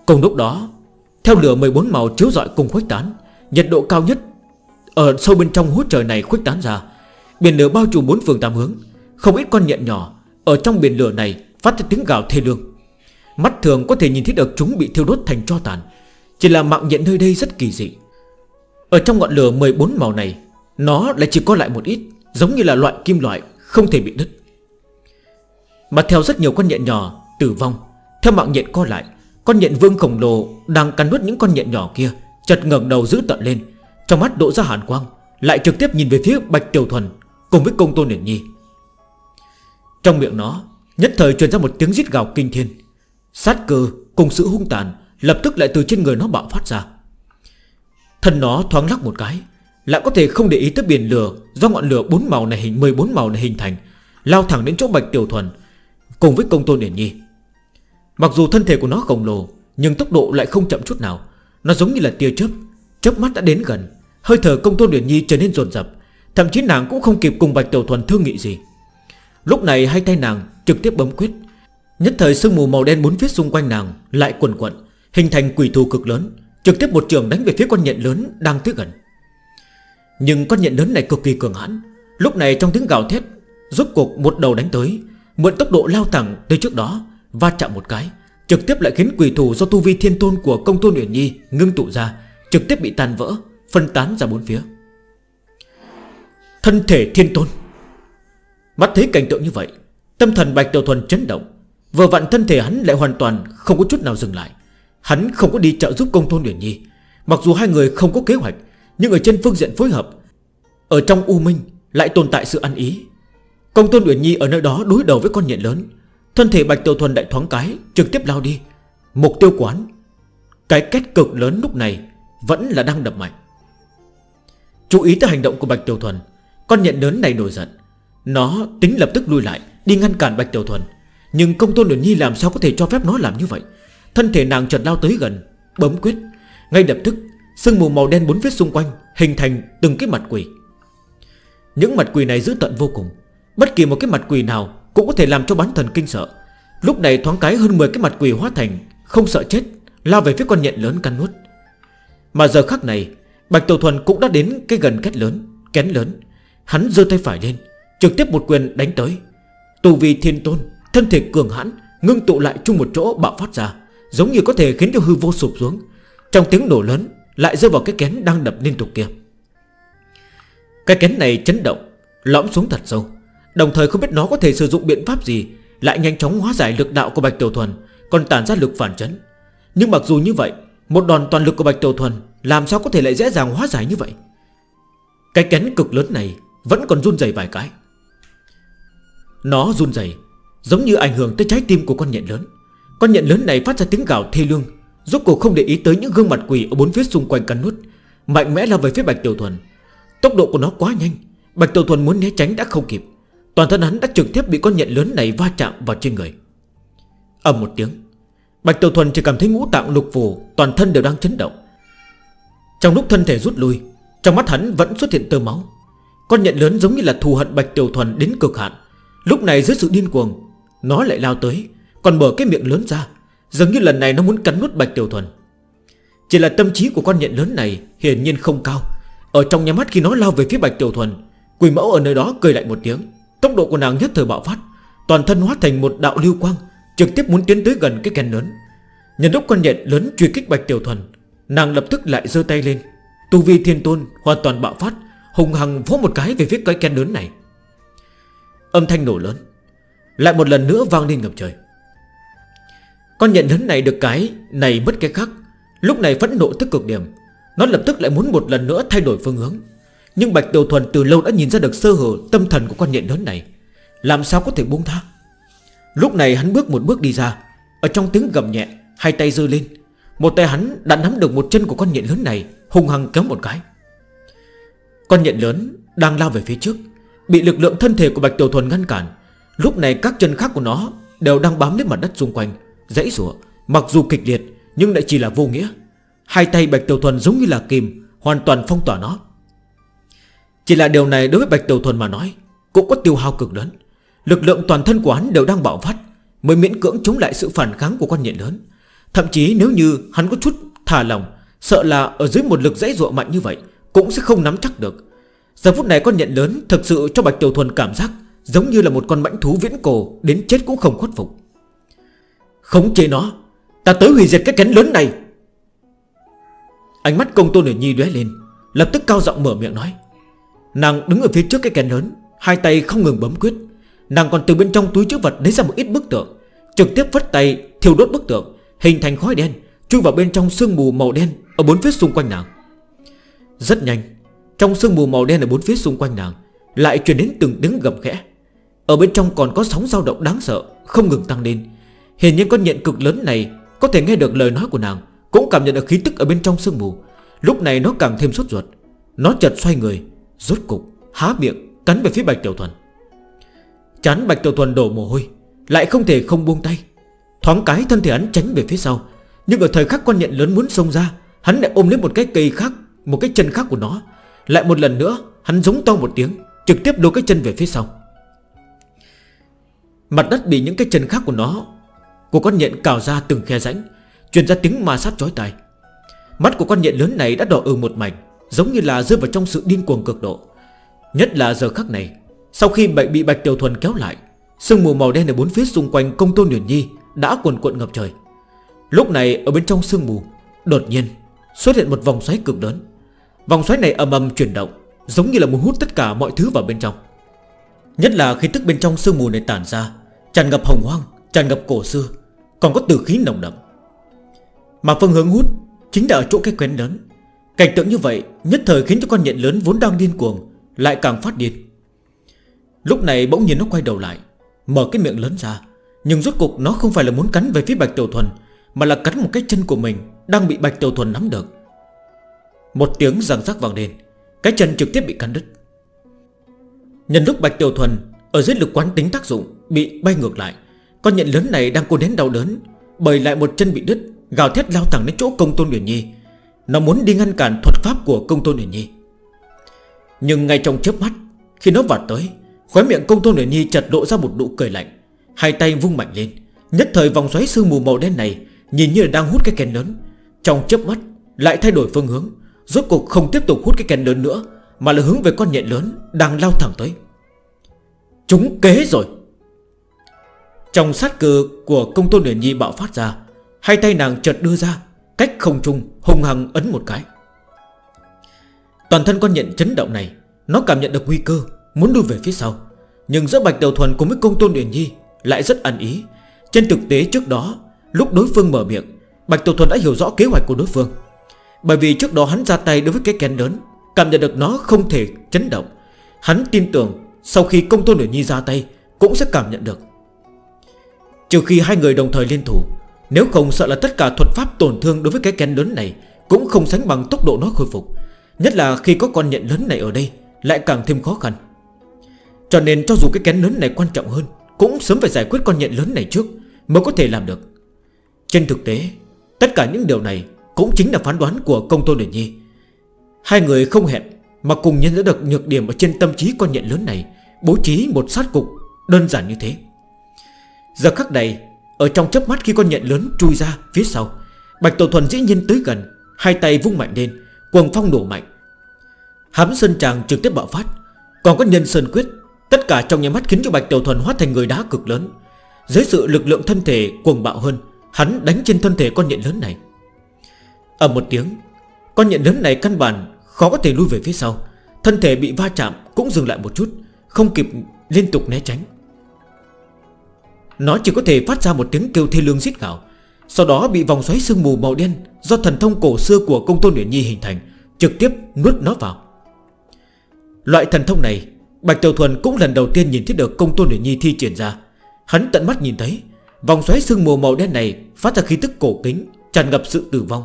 Cùng lúc đó, Theo lửa 14 màu chiếu dọi cùng khuếch tán, Nhiệt độ cao nhất Ở sâu bên trong hút trời này khuếch tán ra. Biển lửa bao trùm bốn phường tám hướng, Không ít con nhện nhỏ Ở trong biển lửa này phát ra tiếng gào thê lương. Mắt thường có thể nhìn thấy được chúng bị thiêu đốt thành cho tàn, Chỉ là mạng nhện nơi đây rất kỳ dị. Ở trong ngọn lửa 14 màu này, Nó lại chỉ có lại một ít, Giống như là loại kim loại không thể bị đứt. Mà theo rất nhiều con nhện nhỏ tử vong, Theo mạng nhện co lại, Con nhện vương khổng lồ đang cắn nuốt những con nhện nhỏ kia Chật ngẩng đầu giữ tận lên. Trong mắt đổ ra hàn quang, Lại trực tiếp nhìn về phía Bạch Tiểu Thuần Cùng với công tôn Điển Nhi. Trong miệng nó, Nhất thời truyền ra một tiếng giít gào kinh thiên. Sát cơ cùng sự hung tàn Lập tức lại từ trên người nó bạo phát ra. Thân nó thoáng lắc một cái lại có thể không để ý tới biển lửa, Do ngọn lửa bốn màu này hình 14 màu này hình thành, Lao thẳng đến chỗ Bạch Tiểu Thuần, Cùng với công tôn Điển Nhi. Mặc dù thân thể của nó khổng lồ, Nhưng tốc độ lại không chậm chút nào. Nó giống như là tia chớp Chớp mắt đã đến gần. Hơi thở công tôn Điển Nhi trở nên dồn dập, Thậm chí nàng cũng không kịp cùng Bạch Tiểu Thuần thương nghị gì. Lúc này hai tay nàng trực tiếp bấm quyết. Nhất thời sương mù màu đen bốn phía xung quanh nàng Lại quần quận, Hình thành quỷ thù cực lớn, Trực tiếp một trường đánh về phía con nhện lớn đang tới gần. Nhưng con nhện lớn này cực kỳ cường hãn. Lúc này trong tiếng gào thét, Rốt cuộc một đầu đánh tới, Mượn tốc độ lao thẳng tới trước đó, Va chạm một cái, Trực tiếp lại khiến quỷ thủ do tu vi thiên tôn của công tôn Uyển Nhi Ngưng tụ ra, Trực tiếp bị tàn vỡ, Phân tán ra bốn phía. Thân thể thiên tôn. Mắt thấy cảnh tượng như vậy, Tâm thần Bạch Tiểu Thuần chấn động, Vừa vặn thân thể hắn lại hoàn toàn không có chút nào dừng lại. Hắn không có đi trợ giúp công tôn Uyển Nhi, Mặc dù hai người không có kế hoạch nhưng ở trên phương diện phối hợp, Ở trong U Minh lại tồn tại sự ăn ý. Công tôn Uyển Nhi ở nơi đó đối đầu với con nhện lớn. Thân thể Bạch Tiểu Thuần đại thoáng cái, Trực tiếp lao đi. Mục tiêu quán Cái kết cực lớn lúc này Vẫn là đang đập mạnh. Chú ý tới hành động của Bạch Tiểu Thuần, Con nhện lớn này nổi giận. Nó tính lập tức lui lại, Đi ngăn cản Bạch Tiểu Thuần. Nhưng công tôn Uyển Nhi làm sao có thể cho phép nó làm như vậy? Thân thể nàng chợt lao tới gần, Bấm quyết, Ngay lập tức Sương mù màu đen bốn phía xung quanh Hình thành từng cái mặt quỷ. Những mặt quỷ này giữ tận vô cùng. Bất kỳ một cái mặt quỷ nào Cũng có thể làm cho bán thần kinh sợ. Lúc này thoáng cái hơn 10 cái mặt quỷ hóa thành, Không sợ chết, Lao về phía con nhện lớn căn nuốt. Mà giờ khắc này, Bạch Tiểu Thuần cũng đã đến cái gần kết lớn, Kén lớn. Hắn dơ tay phải lên, Trực tiếp một quyền đánh tới. Tù vi thiên tôn, Thân thể cường hãn, Ngưng tụ lại chung một chỗ bạo phát ra, Giống như có thể khiến cho hư vô sụp xuống. Trong tiếng nổ lớn lại rơi vào cái kén đang đập liên tục kia. Cái kén này chấn động, Lõm xuống thật sâu. Đồng thời không biết nó có thể sử dụng biện pháp gì, Lại nhanh chóng hóa giải lực đạo của Bạch Tiểu Thuần, Còn tàn ra lực phản chấn. Nhưng mặc dù như vậy, Một đòn toàn lực của Bạch Tiểu Thuần, Làm sao có thể lại dễ dàng hóa giải như vậy? Cái kén cực lớn này Vẫn còn run dày vài cái. Nó run dày Giống như ảnh hưởng tới trái tim của con nhện lớn. Con nhện lớn này phát ra tiếng gào thê lương Rốt cuộc không để ý tới những gương mặt quỷ Ở bốn phía xung quanh căn nút. Mạnh mẽ lao về phía Bạch Tiểu Thuần. Tốc độ của nó quá nhanh. Bạch Tiểu Thuần muốn né tránh đã không kịp. Toàn thân hắn đã trực tiếp bị con nhện lớn này va chạm vào trên người. Ẩm một tiếng. Bạch Tiểu Thuần chỉ cảm thấy ngũ tạng lục phù, Toàn thân đều đang chấn động. Trong lúc thân thể rút lui, Trong mắt hắn vẫn xuất hiện tơ máu. Con nhện lớn giống như là thù hận Bạch Tiểu Thuần đến cực hạn. Lúc này dưới sự điên cuồng, Nó lại lao tới, Còn mở cái miệng lớn ra. Dường như lần này nó muốn cắn nuốt Bạch Tiểu Thuần. Chỉ là tâm trí của con nhện lớn này Hiển nhiên không cao. Ở trong nhà mắt khi nó lao về phía Bạch Tiểu Thuần, Quỳ mẫu ở nơi đó cười lại một tiếng. Tốc độ của nàng nhất thời bạo phát, Toàn thân hóa thành một đạo lưu quang, Trực tiếp muốn tiến tới gần cái kèn lớn. Nhân lúc con nhện lớn truy kích Bạch Tiểu Thuần, Nàng lập tức lại dơ tay lên. Tu vi thiên tôn hoàn toàn bạo phát, Hùng hằng vỗ một cái về phía cái kèn lớn này. Âm thanh nổ lớn, Lại một lần nữa vang lên ngập trời. Con nhận hấn này được cái, Này mất cái khác. Lúc này phẫn nộ tức cực điểm. Nó lập tức lại muốn một lần nữa thay đổi phương hướng. Nhưng Bạch Tiểu Thuần từ lâu đã nhìn ra được sơ hở Tâm thần của con nhện lớn này. Làm sao có thể buông tha? Lúc này hắn bước một bước đi ra. Ở trong tiếng gầm nhẹ, Hai tay dư lên. Một tay hắn đã nắm được một chân của con nhện lớn này Hùng hăng kéo một cái. Con nhện lớn đang lao về phía trước, Bị lực lượng thân thể của Bạch Tiểu Thuần ngăn cản. Lúc này các chân khác của nó đều đang bám lên mặt đất xung quanh. Dãy rủa, Mặc dù kịch liệt, Nhưng lại chỉ là vô nghĩa. Hai tay Bạch Tiểu Thuần giống như là kìm Hoàn toàn phong tỏa nó. Chỉ là điều này đối với Bạch Tiểu Thuần mà nói, Cũng có tiêu hao cực lớn. Lực lượng toàn thân của hắn đều đang bạo phát, Mới miễn cưỡng chống lại sự phản kháng của con nhện lớn. Thậm chí nếu như hắn có chút thả lòng Sợ là ở dưới một lực dãy ruộng mạnh như vậy, Cũng sẽ không nắm chắc được. Giờ phút này con nhện lớn thực sự cho Bạch Tiểu Thuần cảm giác Giống như là một con mãnh thú viễn cổ Đến chết cũng không khuất phục. Khống chế nó, Ta tới hủy diệt cái cánh lớn này. Ánh mắt công tôn ở nhi đué lên, Lập tức cao giọng mở miệng nói. Nàng đứng ở phía trước cái cánh lớn, Hai tay không ngừng bấm quyết. Nàng còn từ bên trong túi chữ vật lấy ra một ít bức tượng, Trực tiếp vất tay thiêu đốt bức tượng, Hình thành khói đen, Chui vào bên trong sương mù màu đen Ở bốn phía xung quanh nàng. Rất nhanh, Trong sương mù màu đen ở bốn phía xung quanh nàng Lại truyền đến từng đứng gầm khẽ. Ở bên trong còn có sóng dao động đáng sợ, Không ngừng tăng lên hiện nhiên con nhện cực lớn này, Có thể nghe được lời nói của nàng, Cũng cảm nhận được khí tức ở bên trong sương mù. Lúc này nó càng thêm sốt ruột. Nó chợt xoay người, Rốt cục há miệng, cắn về phía Bạch Tiểu Thuần. Chán Bạch Tiểu Thuần đổ mồ hôi, Lại không thể không buông tay. Thoáng cái thân thể hắn tránh về phía sau, Nhưng ở thời khắc con nhện lớn muốn xông ra, Hắn lại ôm lấy một cái cây khác, Một cái chân khác của nó. Lại một lần nữa, hắn giống to một tiếng, Trực tiếp đôi cái chân về phía sau. Mặt đất bị những cái chân khác của nó của con nhện cào ra từng khe rãnh, Truyền ra tiếng ma sát chói tai. Mắt của con nhện lớn này đã đỏ ừ một mảnh, Giống như là rơi vào trong sự điên cuồng cực độ. Nhất là giờ khắc này, Sau khi bệnh bị Bạch Tiểu Thuần kéo lại, Sương mù màu đen ở bốn phía xung quanh công tôn Nguyễn Nhi Đã cuồn cuộn ngập trời. Lúc này, ở bên trong sương mù, Đột nhiên xuất hiện một vòng xoáy cực lớn. Vòng xoáy này ầm ầm chuyển động, Giống như là muốn hút tất cả mọi thứ vào bên trong. Nhất là khi tức bên trong sương mù này tản ra, Tràn ngập hồng hoang, Tràn ngập cổ xưa còn có tử khí nồng đậm. Mà phương hướng hút Chính là ở chỗ cái quen lớn. Cảnh tượng như vậy nhất thời khiến cho con nhện lớn vốn đang điên cuồng Lại càng phát điên. Lúc này bỗng nhiên nó quay đầu lại, Mở cái miệng lớn ra, Nhưng rốt cục nó không phải là muốn cắn về phía Bạch Tiểu Thuần, Mà là cắn một cái chân của mình Đang bị Bạch Tiểu Thuần nắm được. Một tiếng răng rắc vàng lên, Cái chân trực tiếp bị cắn đứt. Nhân lúc Bạch Tiểu Thuần Ở dưới lực quán tính tác dụng Bị bay ngược lại con nhện lớn này đang cố đến đau đớn Bởi lại một chân bị đứt, Gào thét lao thẳng đến chỗ công tôn Uyển Nhi. Nó muốn đi ngăn cản thuật pháp của công tôn Uyển Nhi. Nhưng ngay trong chớp mắt, Khi nó vạt tới, Khóe miệng công tôn Uyển Nhi chật lộ ra một nụ cười lạnh. Hai tay vung mạnh lên, Nhất thời vòng xoáy sương mù màu đen này Nhìn như là đang hút cái kén lớn. Trong chớp mắt, lại thay đổi phương hướng, Rốt cuộc không tiếp tục hút cái kén lớn nữa, Mà là hướng về con nhện lớn đang lao thẳng tới. Chúng kế rồi! Trong sát cử của công tôn điển Nhi bạo phát ra, Hai tay nàng chợt đưa ra, Cách không trung hung hăng ấn một cái. Toàn thân con nhận chấn động này, Nó cảm nhận được nguy cơ, Muốn đưa về phía sau. Nhưng giữa Bạch Đầu Thuần cùng với công tôn điển Nhi Lại rất ăn ý. Trên thực tế trước đó, Lúc đối phương mở miệng, Bạch tiểu Thuần đã hiểu rõ kế hoạch của đối phương. Bởi vì trước đó hắn ra tay đối với cái kén lớn, Cảm nhận được nó không thể chấn động. Hắn tin tưởng sau khi công tôn điển Nhi ra tay, Cũng sẽ cảm nhận được. Trừ khi hai người đồng thời liên thủ, Nếu không sợ là tất cả thuật pháp tổn thương đối với cái kén lớn này Cũng không sánh bằng tốc độ nó khôi phục, Nhất là khi có con nhện lớn này ở đây, Lại càng thêm khó khăn. Cho nên cho dù cái kén lớn này quan trọng hơn, Cũng sớm phải giải quyết con nhện lớn này trước Mới có thể làm được. Trên thực tế, Tất cả những điều này Cũng chính là phán đoán của công tôn Điển Nhi. Hai người không hẹn Mà cùng nhận ra được nhược điểm ở trên tâm trí con nhện lớn này, Bố trí một sát cục đơn giản như thế. Giờ khắc này, Ở trong chớp mắt khi con nhện lớn chui ra phía sau, Bạch Tổ Thuần dĩ nhiên tới gần, Hai tay vung mạnh lên Quần phong nổ mạnh. Hám Sơn Tràng trực tiếp bạo phát, Còn có nhân Sơn Quyết, Tất cả trong nhà mắt khiến cho Bạch Tiểu Thuần hóa thành người đá cực lớn. Dưới sự lực lượng thân thể cuồng bạo hơn, Hắn đánh trên thân thể con nhện lớn này. Ở một tiếng, Con nhện lớn này căn bản khó có thể lui về phía sau, Thân thể bị va chạm cũng dừng lại một chút, Không kịp liên tục né tránh. Nó chỉ có thể phát ra một tiếng kêu thê lương giết gạo Sau đó bị vòng xoáy sương mù màu đen Do thần thông cổ xưa của công tôn Nguyễn Nhi hình thành, Trực tiếp nuốt nó vào. Loại thần thông này, Bạch Tiểu Thuần cũng lần đầu tiên nhìn thấy được công tôn Nguyễn Nhi thi triển ra. Hắn tận mắt nhìn thấy, Vòng xoáy sương mù màu đen này Phát ra khí tức cổ kính, Tràn ngập sự tử vong.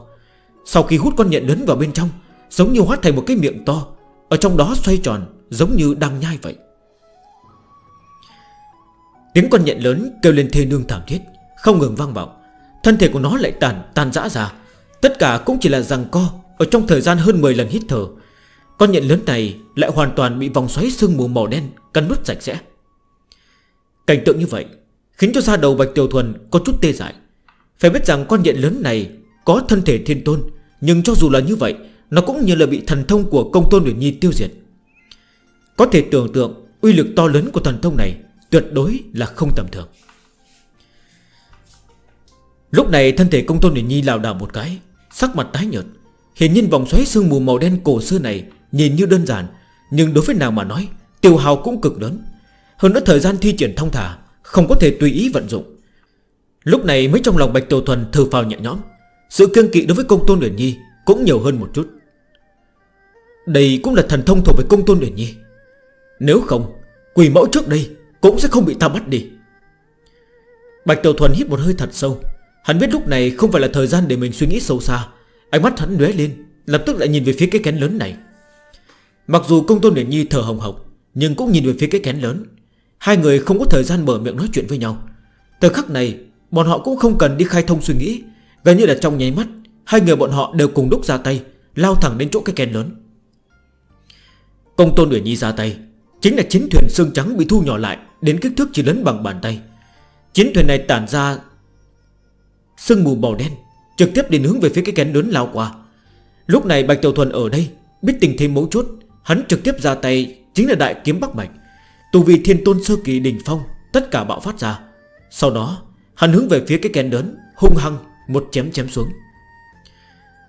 Sau khi hút con nhện lớn vào bên trong, Giống như hóa thành một cái miệng to, Ở trong đó xoay tròn Giống như đang nhai vậy. Tiếng con nhện lớn kêu lên thê nương thảm thiết, Không ngừng vang vọng. Thân thể của nó lại tàn tàn dã ra. Tất cả cũng chỉ là rằng co Ở trong thời gian hơn 10 lần hít thở. Con nhện lớn này lại hoàn toàn bị vòng xoáy sương mù màu đen Cắn nút sạch sẽ. Cảnh tượng như vậy Khiến cho da đầu Bạch Tiểu Thuần có chút tê dại. Phải biết rằng con nhện lớn này Có thân thể thiên tôn, Nhưng cho dù là như vậy, Nó cũng như là bị thần thông của công tôn Nguyễn Nhi tiêu diệt. Có thể tưởng tượng uy lực to lớn của thần thông này Tuyệt đối là không tầm thường. Lúc này thân thể công tôn Điển Nhi lào đảo một cái, Sắc mặt tái nhợt. Hiện nhiên vòng xoáy sương mù màu đen cổ xưa này Nhìn như đơn giản, Nhưng đối với nàng mà nói, Tiêu hào cũng cực lớn. Hơn nữa thời gian thi triển thông thả Không có thể tùy ý vận dụng. Lúc này mới trong lòng Bạch Tiểu Thuần thử phào nhẹ nhõm. Sự kiêng kỵ đối với công tôn Điển Nhi Cũng nhiều hơn một chút. Đây cũng là thần thông thuộc về công tôn Điển Nhi. Nếu không, Quỷ mẫu trước đây cũng sẽ không bị ta bắt đi. Bạch Tiểu Thuần hít một hơi thật sâu. Hắn biết lúc này không phải là thời gian để mình suy nghĩ sâu xa. Ánh mắt hắn lóe lên, Lập tức lại nhìn về phía cái kén lớn này. Mặc dù công tôn Điển Nhi thở hồng hộc, Nhưng cũng nhìn về phía cái kén lớn. Hai người không có thời gian mở miệng nói chuyện với nhau. Từ khắc này, Bọn họ cũng không cần đi khai thông suy nghĩ. Gần như là trong nháy mắt, Hai người bọn họ đều cùng đúc ra tay, Lao thẳng đến chỗ cái kén lớn. Công tôn Điển Nhi ra tay. Chính là chiến thuyền xương trắng bị thu nhỏ lại. Đến kích thước chỉ lớn bằng bàn tay. Chiến thuyền này tản ra Sương mù màu đen Trực tiếp đi hướng về phía cái kén lớn lao qua. Lúc này Bạch Tiểu Thuần ở đây Biết tình thêm mấu chút, Hắn trực tiếp ra tay Chính là đại kiếm Bắc Bạch Tù vì thiên tôn sơ kỳ đỉnh phong Tất cả bạo phát ra. Sau đó hắn hướng về phía cái kén lớn Hung hăng một chém chém xuống.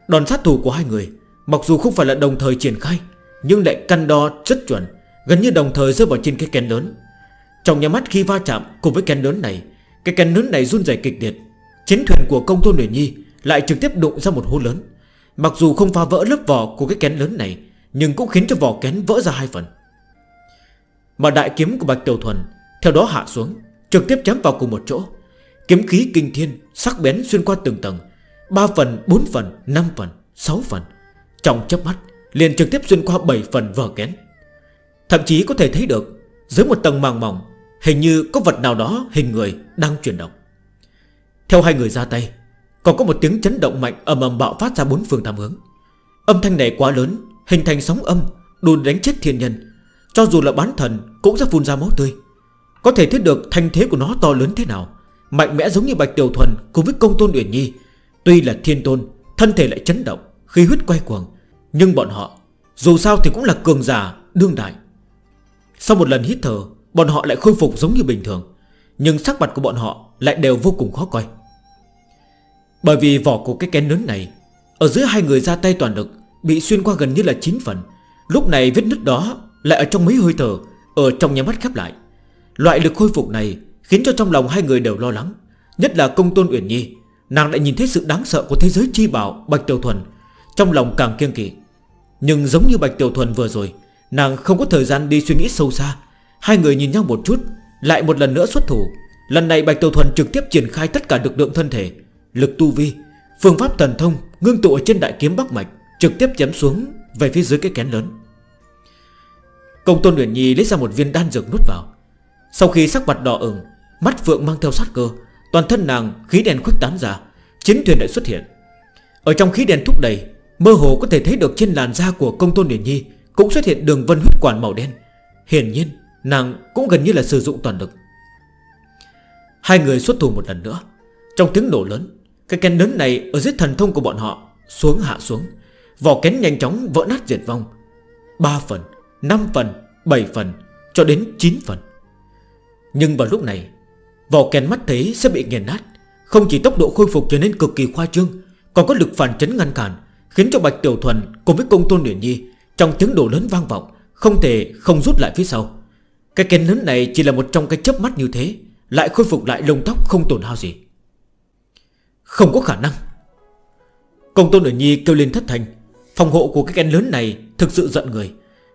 Đòn sát thủ của hai người Mặc dù không phải là đồng thời triển khai Nhưng lại căn đo rất chuẩn Gần như đồng thời rơi vào trên cái kén lớn. Trong nhà mắt khi va chạm cùng với kén lớn này Cái kén lớn này run rẩy kịch liệt. Chiến thuyền của công tôn Nguyễn Nhi Lại trực tiếp đụng ra một hố lớn. Mặc dù không phá vỡ lớp vỏ của cái kén lớn này Nhưng cũng khiến cho vỏ kén vỡ ra hai phần. Mà đại kiếm của Bạch Tiểu Thuần Theo đó hạ xuống Trực tiếp chém vào cùng một chỗ. Kiếm khí kinh thiên sắc bén xuyên qua từng tầng 3 phần, 4 phần, 5 phần, 6 phần. Trong chấp mắt liền trực tiếp xuyên qua 7 phần vỏ kén. Thậm chí có thể thấy được Dưới một tầng màng mỏng Hình như có vật nào đó hình người đang chuyển động. Theo hai người ra tay, Còn có một tiếng chấn động mạnh ầm ầm bạo phát ra bốn phương tam hướng. Âm thanh này quá lớn, Hình thành sóng âm Đủ đánh chết thiên nhân. Cho dù là bán thần cũng sẽ phun ra máu tươi. Có thể thấy được thanh thế của nó to lớn thế nào. Mạnh mẽ giống như Bạch Tiểu Thuần Cùng với công tôn Uyển Nhi. Tuy là thiên tôn, Thân thể lại chấn động Khi huyết quay cuồng. Nhưng bọn họ Dù sao thì cũng là cường giả đương đại. Sau một lần hít thở Bọn họ lại khôi phục giống như bình thường, Nhưng sắc mặt của bọn họ lại đều vô cùng khó coi. Bởi vì vỏ của cái kén lớn này, Ở giữa hai người ra tay toàn lực, Bị xuyên qua gần như là 9 phần. Lúc này vết nứt đó lại ở trong mấy hơi thở, Ở trong nhà mắt khép lại. Loại lực khôi phục này Khiến cho trong lòng hai người đều lo lắng, Nhất là công tôn Uyển Nhi. Nàng lại nhìn thấy sự đáng sợ của thế giới chi bảo Bạch Tiểu Thuần, Trong lòng càng kiêng kỵ. Nhưng giống như Bạch Tiểu Thuần vừa rồi, Nàng không có thời gian đi suy nghĩ sâu xa. Hai người nhìn nhau một chút, Lại một lần nữa xuất thủ. Lần này Bạch Tiểu Thuần trực tiếp triển khai tất cả lực lượng thân thể. Lực tu vi, Phương pháp thần thông, ngưng tụ ở trên đại kiếm Bắc Mạch, Trực tiếp chém xuống về phía dưới cái kén lớn. Công tôn Nguyễn Nhi lấy ra một viên đan dược nút vào. Sau khi sắc mặt đỏ ửng, Mắt phượng mang theo sát cơ, Toàn thân nàng khí đèn khuếch tán ra, Chiến thuyền lại xuất hiện. Ở trong khí đèn thúc đầy Mơ hồ có thể thấy được trên làn da của công tôn Nguyễn Nhi Cũng xuất hiện đường vân huyết quản màu đen. Hiển nhiên Nàng cũng gần như là sử dụng toàn lực. Hai người xuất thủ một lần nữa. Trong tiếng nổ lớn Cái kén lớn này ở dưới thần thông của bọn họ Xuống hạ xuống. Vỏ kén nhanh chóng vỡ nát diệt vong. 3 phần, 5 phần, 7 phần Cho đến 9 phần. Nhưng vào lúc này Vỏ kén mắt thấy sẽ bị nghiền nát. Không chỉ tốc độ khôi phục trở nên cực kỳ khoa trương Còn có lực phản chấn ngăn cản Khiến cho Bạch Tiểu Thuần cùng với công tôn Điển Nhi Trong tiếng đổ lớn vang vọng Không thể không rút lại phía sau. Cái kén lớn này chỉ là một trong cái chớp mắt như thế, Lại khôi phục lại lông tóc không tổn hao gì. Không có khả năng. Công tôn ở nhi kêu lên thất thành, Phòng hộ của cái kén lớn này Thực sự giận người.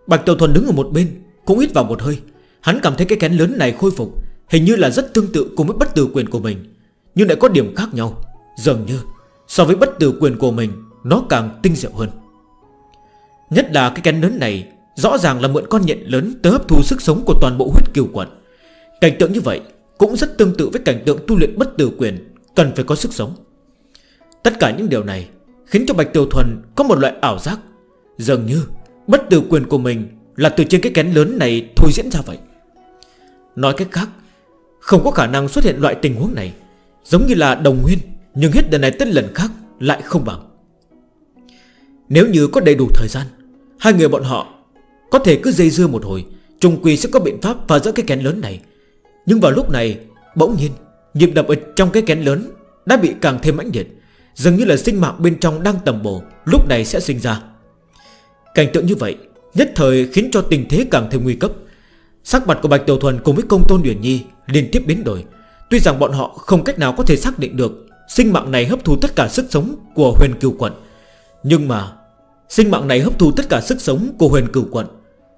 Bạch Tiểu Thuần đứng ở một bên, Cũng ít vào một hơi. Hắn cảm thấy cái kén lớn này khôi phục, Hình như là rất tương tự cùng với bất tử quyền của mình, Nhưng lại có điểm khác nhau. Dường như, so với bất tử quyền của mình, Nó càng tinh diệu hơn. Nhất là cái kén lớn này Rõ ràng là mượn con nhện lớn tới hấp thu sức sống của toàn bộ huyết kiều quận. Cảnh tượng như vậy Cũng rất tương tự với cảnh tượng tu luyện bất tử quyền, Cần phải có sức sống. Tất cả những điều này Khiến cho Bạch Tiểu Thuần có một loại ảo giác. Dường như bất tử quyền của mình Là từ trên cái kén lớn này thôi diễn ra vậy. Nói cách khác, Không có khả năng xuất hiện loại tình huống này, Giống như là đồng nguyên, Nhưng hết lần này tới lần khác lại không bằng. Nếu như có đầy đủ thời gian, Hai người bọn họ có thể cứ dây dưa một hồi Trung quỳ sẽ có biện pháp phá rỡ cái kén lớn này. Nhưng vào lúc này, Bỗng nhiên, Nhịp đập ở trong cái kén lớn Đã bị càng thêm mãnh liệt, Dường như là sinh mạng bên trong đang tầm bổ, Lúc này sẽ sinh ra. Cảnh tượng như vậy, Nhất thời khiến cho tình thế càng thêm nguy cấp. Sắc mặt của Bạch Tiểu Thuần cùng với công tôn Điển Nhi Liên tiếp biến đổi. Tuy rằng bọn họ không cách nào có thể xác định được Sinh mạng này hấp thu tất cả sức sống của huyền cửu quận, Nhưng mà Sinh mạng này hấp thu tất cả sức sống của huyền cửu quận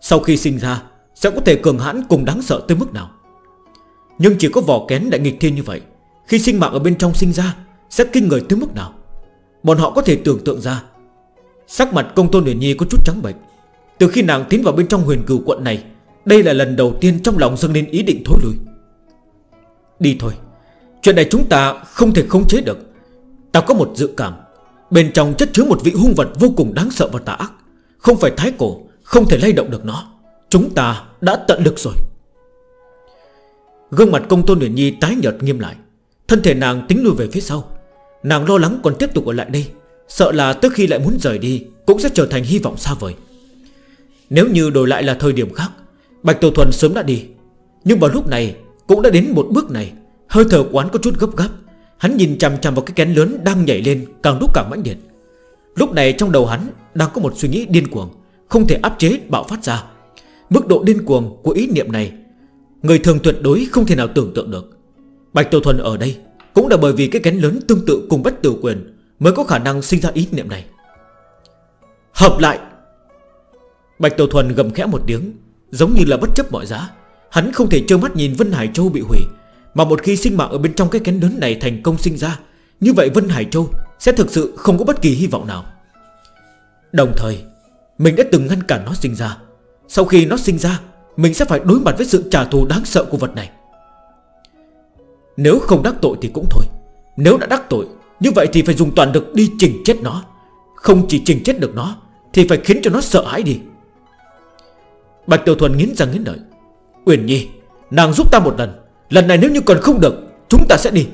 sau khi sinh ra, Sẽ có thể cường hãn cùng đáng sợ tới mức nào. Nhưng chỉ có vỏ kén đại nghịch thiên như vậy, Khi sinh mạng ở bên trong sinh ra, Sẽ kinh người tới mức nào? Bọn họ có thể tưởng tượng ra. Sắc mặt công tôn huyền nhi có chút trắng bệch. Từ khi nàng tiến vào bên trong huyền cửu quận này, Đây là lần đầu tiên trong lòng dâng lên ý định thối lùi Đi thôi, Chuyện này chúng ta không thể khống chế được. Ta có một dự cảm, Bên trong chất chứa một vị hung vật vô cùng đáng sợ và tà ác, Không phải thái cổ không thể lay động được nó. Chúng ta đã tận lực rồi. Gương mặt công tôn Nguyễn Nhi tái nhợt nghiêm lại. Thân thể nàng tính lùi về phía sau. Nàng lo lắng còn tiếp tục ở lại đây. Sợ là tới khi lại muốn rời đi, Cũng sẽ trở thành hy vọng xa vời. Nếu như đổi lại là thời điểm khác, Bạch Tổ Thuần sớm đã đi. Nhưng vào lúc này, cũng đã đến một bước này. Hơi thở quán có chút gấp gáp. Hắn nhìn chằm chằm vào cái kén lớn đang nhảy lên, Càng lúc càng mãnh điện Lúc này trong đầu hắn đang có một suy nghĩ điên cuồng. Không thể áp chế bạo phát ra. Mức độ điên cuồng của ý niệm này, Người thường tuyệt đối không thể nào tưởng tượng được. Bạch Tiểu Thuần ở đây Cũng là bởi vì cái kén lớn tương tự cùng bất tiểu quyền Mới có khả năng sinh ra ý niệm này. Hợp lại, Bạch Tiểu Thuần gầm khẽ một tiếng, Giống như là bất chấp mọi giá. Hắn không thể trơ mắt nhìn Vân Hải Châu bị hủy, Mà một khi sinh mạng ở bên trong cái kén lớn này thành công sinh ra, Như vậy Vân Hải Châu Sẽ thực sự không có bất kỳ hy vọng nào. Đồng thời mình đã từng ngăn cản nó sinh ra. Sau khi nó sinh ra, Mình sẽ phải đối mặt với sự trả thù đáng sợ của vật này. Nếu không đắc tội thì cũng thôi. Nếu đã đắc tội, Như vậy thì phải dùng toàn lực đi chỉnh chết nó. Không chỉ chỉnh chết được nó, Thì phải khiến cho nó sợ hãi đi. Bạch Tiểu Thuần nghiến răng nghiến lợi. Uyển Nhi, Nàng giúp ta một lần. Lần này nếu như còn không được, Chúng ta sẽ đi.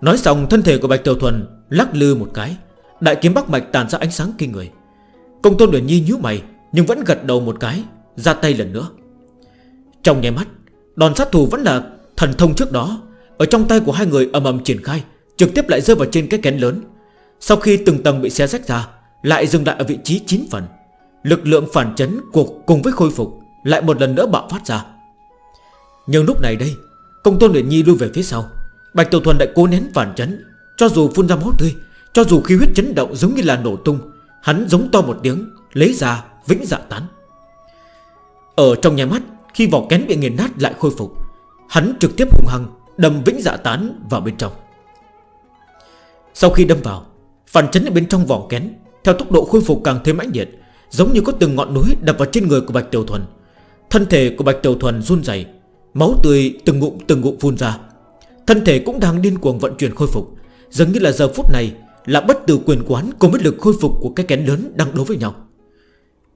Nói xong, thân thể của Bạch Tiểu Thuần lắc lư một cái. Đại kiếm bắc mạch tàn ra ánh sáng kinh người. Công tôn Nguyễn Nhi nhíu mày, Nhưng vẫn gật đầu một cái, Ra tay lần nữa. Trong nháy mắt, Đòn sát thủ vẫn là thần thông trước đó. Ở trong tay của hai người ầm ầm triển khai, Trực tiếp lại rơi vào trên cái kén lớn. Sau khi từng tầng bị xé rách ra, Lại dừng lại ở vị trí chín phần. Lực lượng phản chấn cuộc cùng với khôi phục Lại một lần nữa bạo phát ra. Nhưng lúc này đây, Công tôn Nguyễn Nhi lui về phía sau. Bạch Tiểu Thuần đã cố nén phản chấn, Cho dù phun ra máu tươi cho dù khi huyết chấn động giống như là nổ tung, Hắn giống to một tiếng, Lấy ra vĩnh dạ tán. Ở trong nhà mắt, Khi vỏ kén bị nghiền nát lại khôi phục, Hắn trực tiếp hùng hăng Đâm vĩnh dạ tán vào bên trong. Sau khi đâm vào, Phản chấn ở bên trong vỏ kén, Theo tốc độ khôi phục càng thêm mãnh liệt, Giống như có từng ngọn núi đập vào trên người của Bạch Tiểu Thuần. Thân thể của Bạch Tiểu Thuần run dày Máu tươi từng ngụm từng ngụm phun ra. Thân thể cũng đang điên cuồng vận chuyển khôi phục, Giống như là giờ phút này là bất tử quyền quán cùng với lực khôi phục của cái kén lớn đang đối với nhau.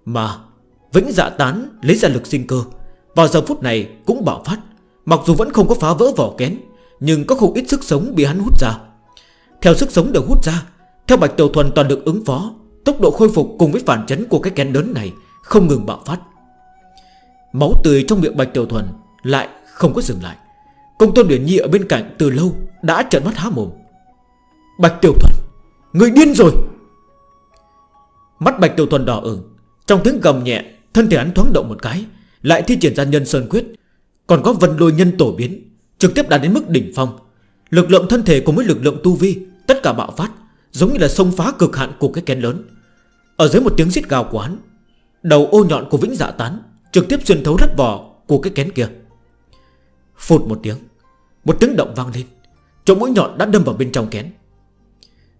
Mà, Vĩnh dạ tán lấy ra lực sinh cơ. Vào giờ phút này cũng bạo phát. Mặc dù vẫn không có phá vỡ vỏ kén, Nhưng có không ít sức sống bị hắn hút ra. Theo sức sống được hút ra, Theo Bạch Tiểu Thuần toàn được ứng phó, Tốc độ khôi phục cùng với phản chấn của cái kén lớn này Không ngừng bạo phát. Máu tươi trong miệng Bạch Tiểu Thuần Lại không có dừng lại. Công tôn Điển Nhi ở bên cạnh từ lâu Đã trợn mắt há mồm. Bạch Tiểu Thuần Người điên rồi. Mắt bạch tiểu thuần đỏ ửng. Trong tiếng gầm nhẹ, Thân thể hắn thoáng động một cái, Lại thi triển ra nhân sơn quyết. Còn có vân lôi nhân tổ biến, Trực tiếp đạt đến mức đỉnh phong. Lực lượng thân thể cùng với lực lượng tu vi, Tất cả bạo phát, Giống như là sông phá cực hạn của cái kén lớn. Ở dưới một tiếng giết gào của hắn, Đầu ô nhọn của vĩnh dạ tán Trực tiếp xuyên thấu rách vò của cái kén kia. Phụt một tiếng Một tiếng động vang lên. Chỗ mũi nhọn đã đâm vào bên trong kén.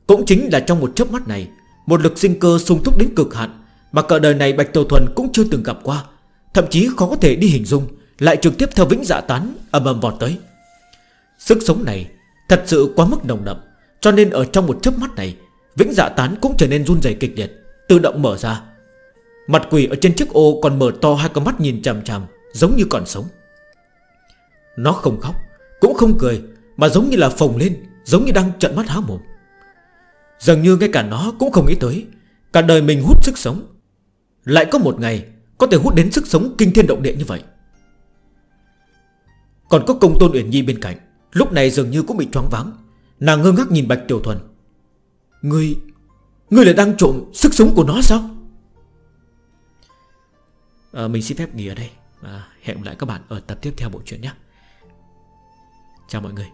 Cũng chính là trong một chớp mắt này, Một lực sinh cơ sung thúc đến cực hạn Mà cả đời này Bạch Tàu Thuần cũng chưa từng gặp qua, Thậm chí khó có thể đi hình dung, Lại trực tiếp theo vĩnh dạ tán ầm ầm vọt tới. Sức sống này Thật sự quá mức nồng đậm, Cho nên ở trong một chớp mắt này, Vĩnh dạ tán cũng trở nên run dày kịch liệt, Tự động mở ra. Mặt quỷ ở trên chiếc ô còn mở to hai con mắt nhìn chằm chằm, Giống như còn sống. Nó không khóc, Cũng không cười, Mà giống như là phồng lên, Giống như đang trận mắt há mồm. Dường như ngay cả nó cũng không nghĩ tới. Cả đời mình hút sức sống. Lại có một ngày Có thể hút đến sức sống kinh thiên động địa như vậy. Còn có công tôn Uyển Nhi bên cạnh Lúc này dường như cũng bị choáng váng. Nàng ngơ ngác nhìn Bạch Tiểu Thuần. Ngươi Ngươi lại đang trộm sức sống của nó sao? À, Mình xin phép nghỉ ở đây. À, Hẹn lại các bạn ở tập tiếp theo bộ truyện nhé. Chào mọi người.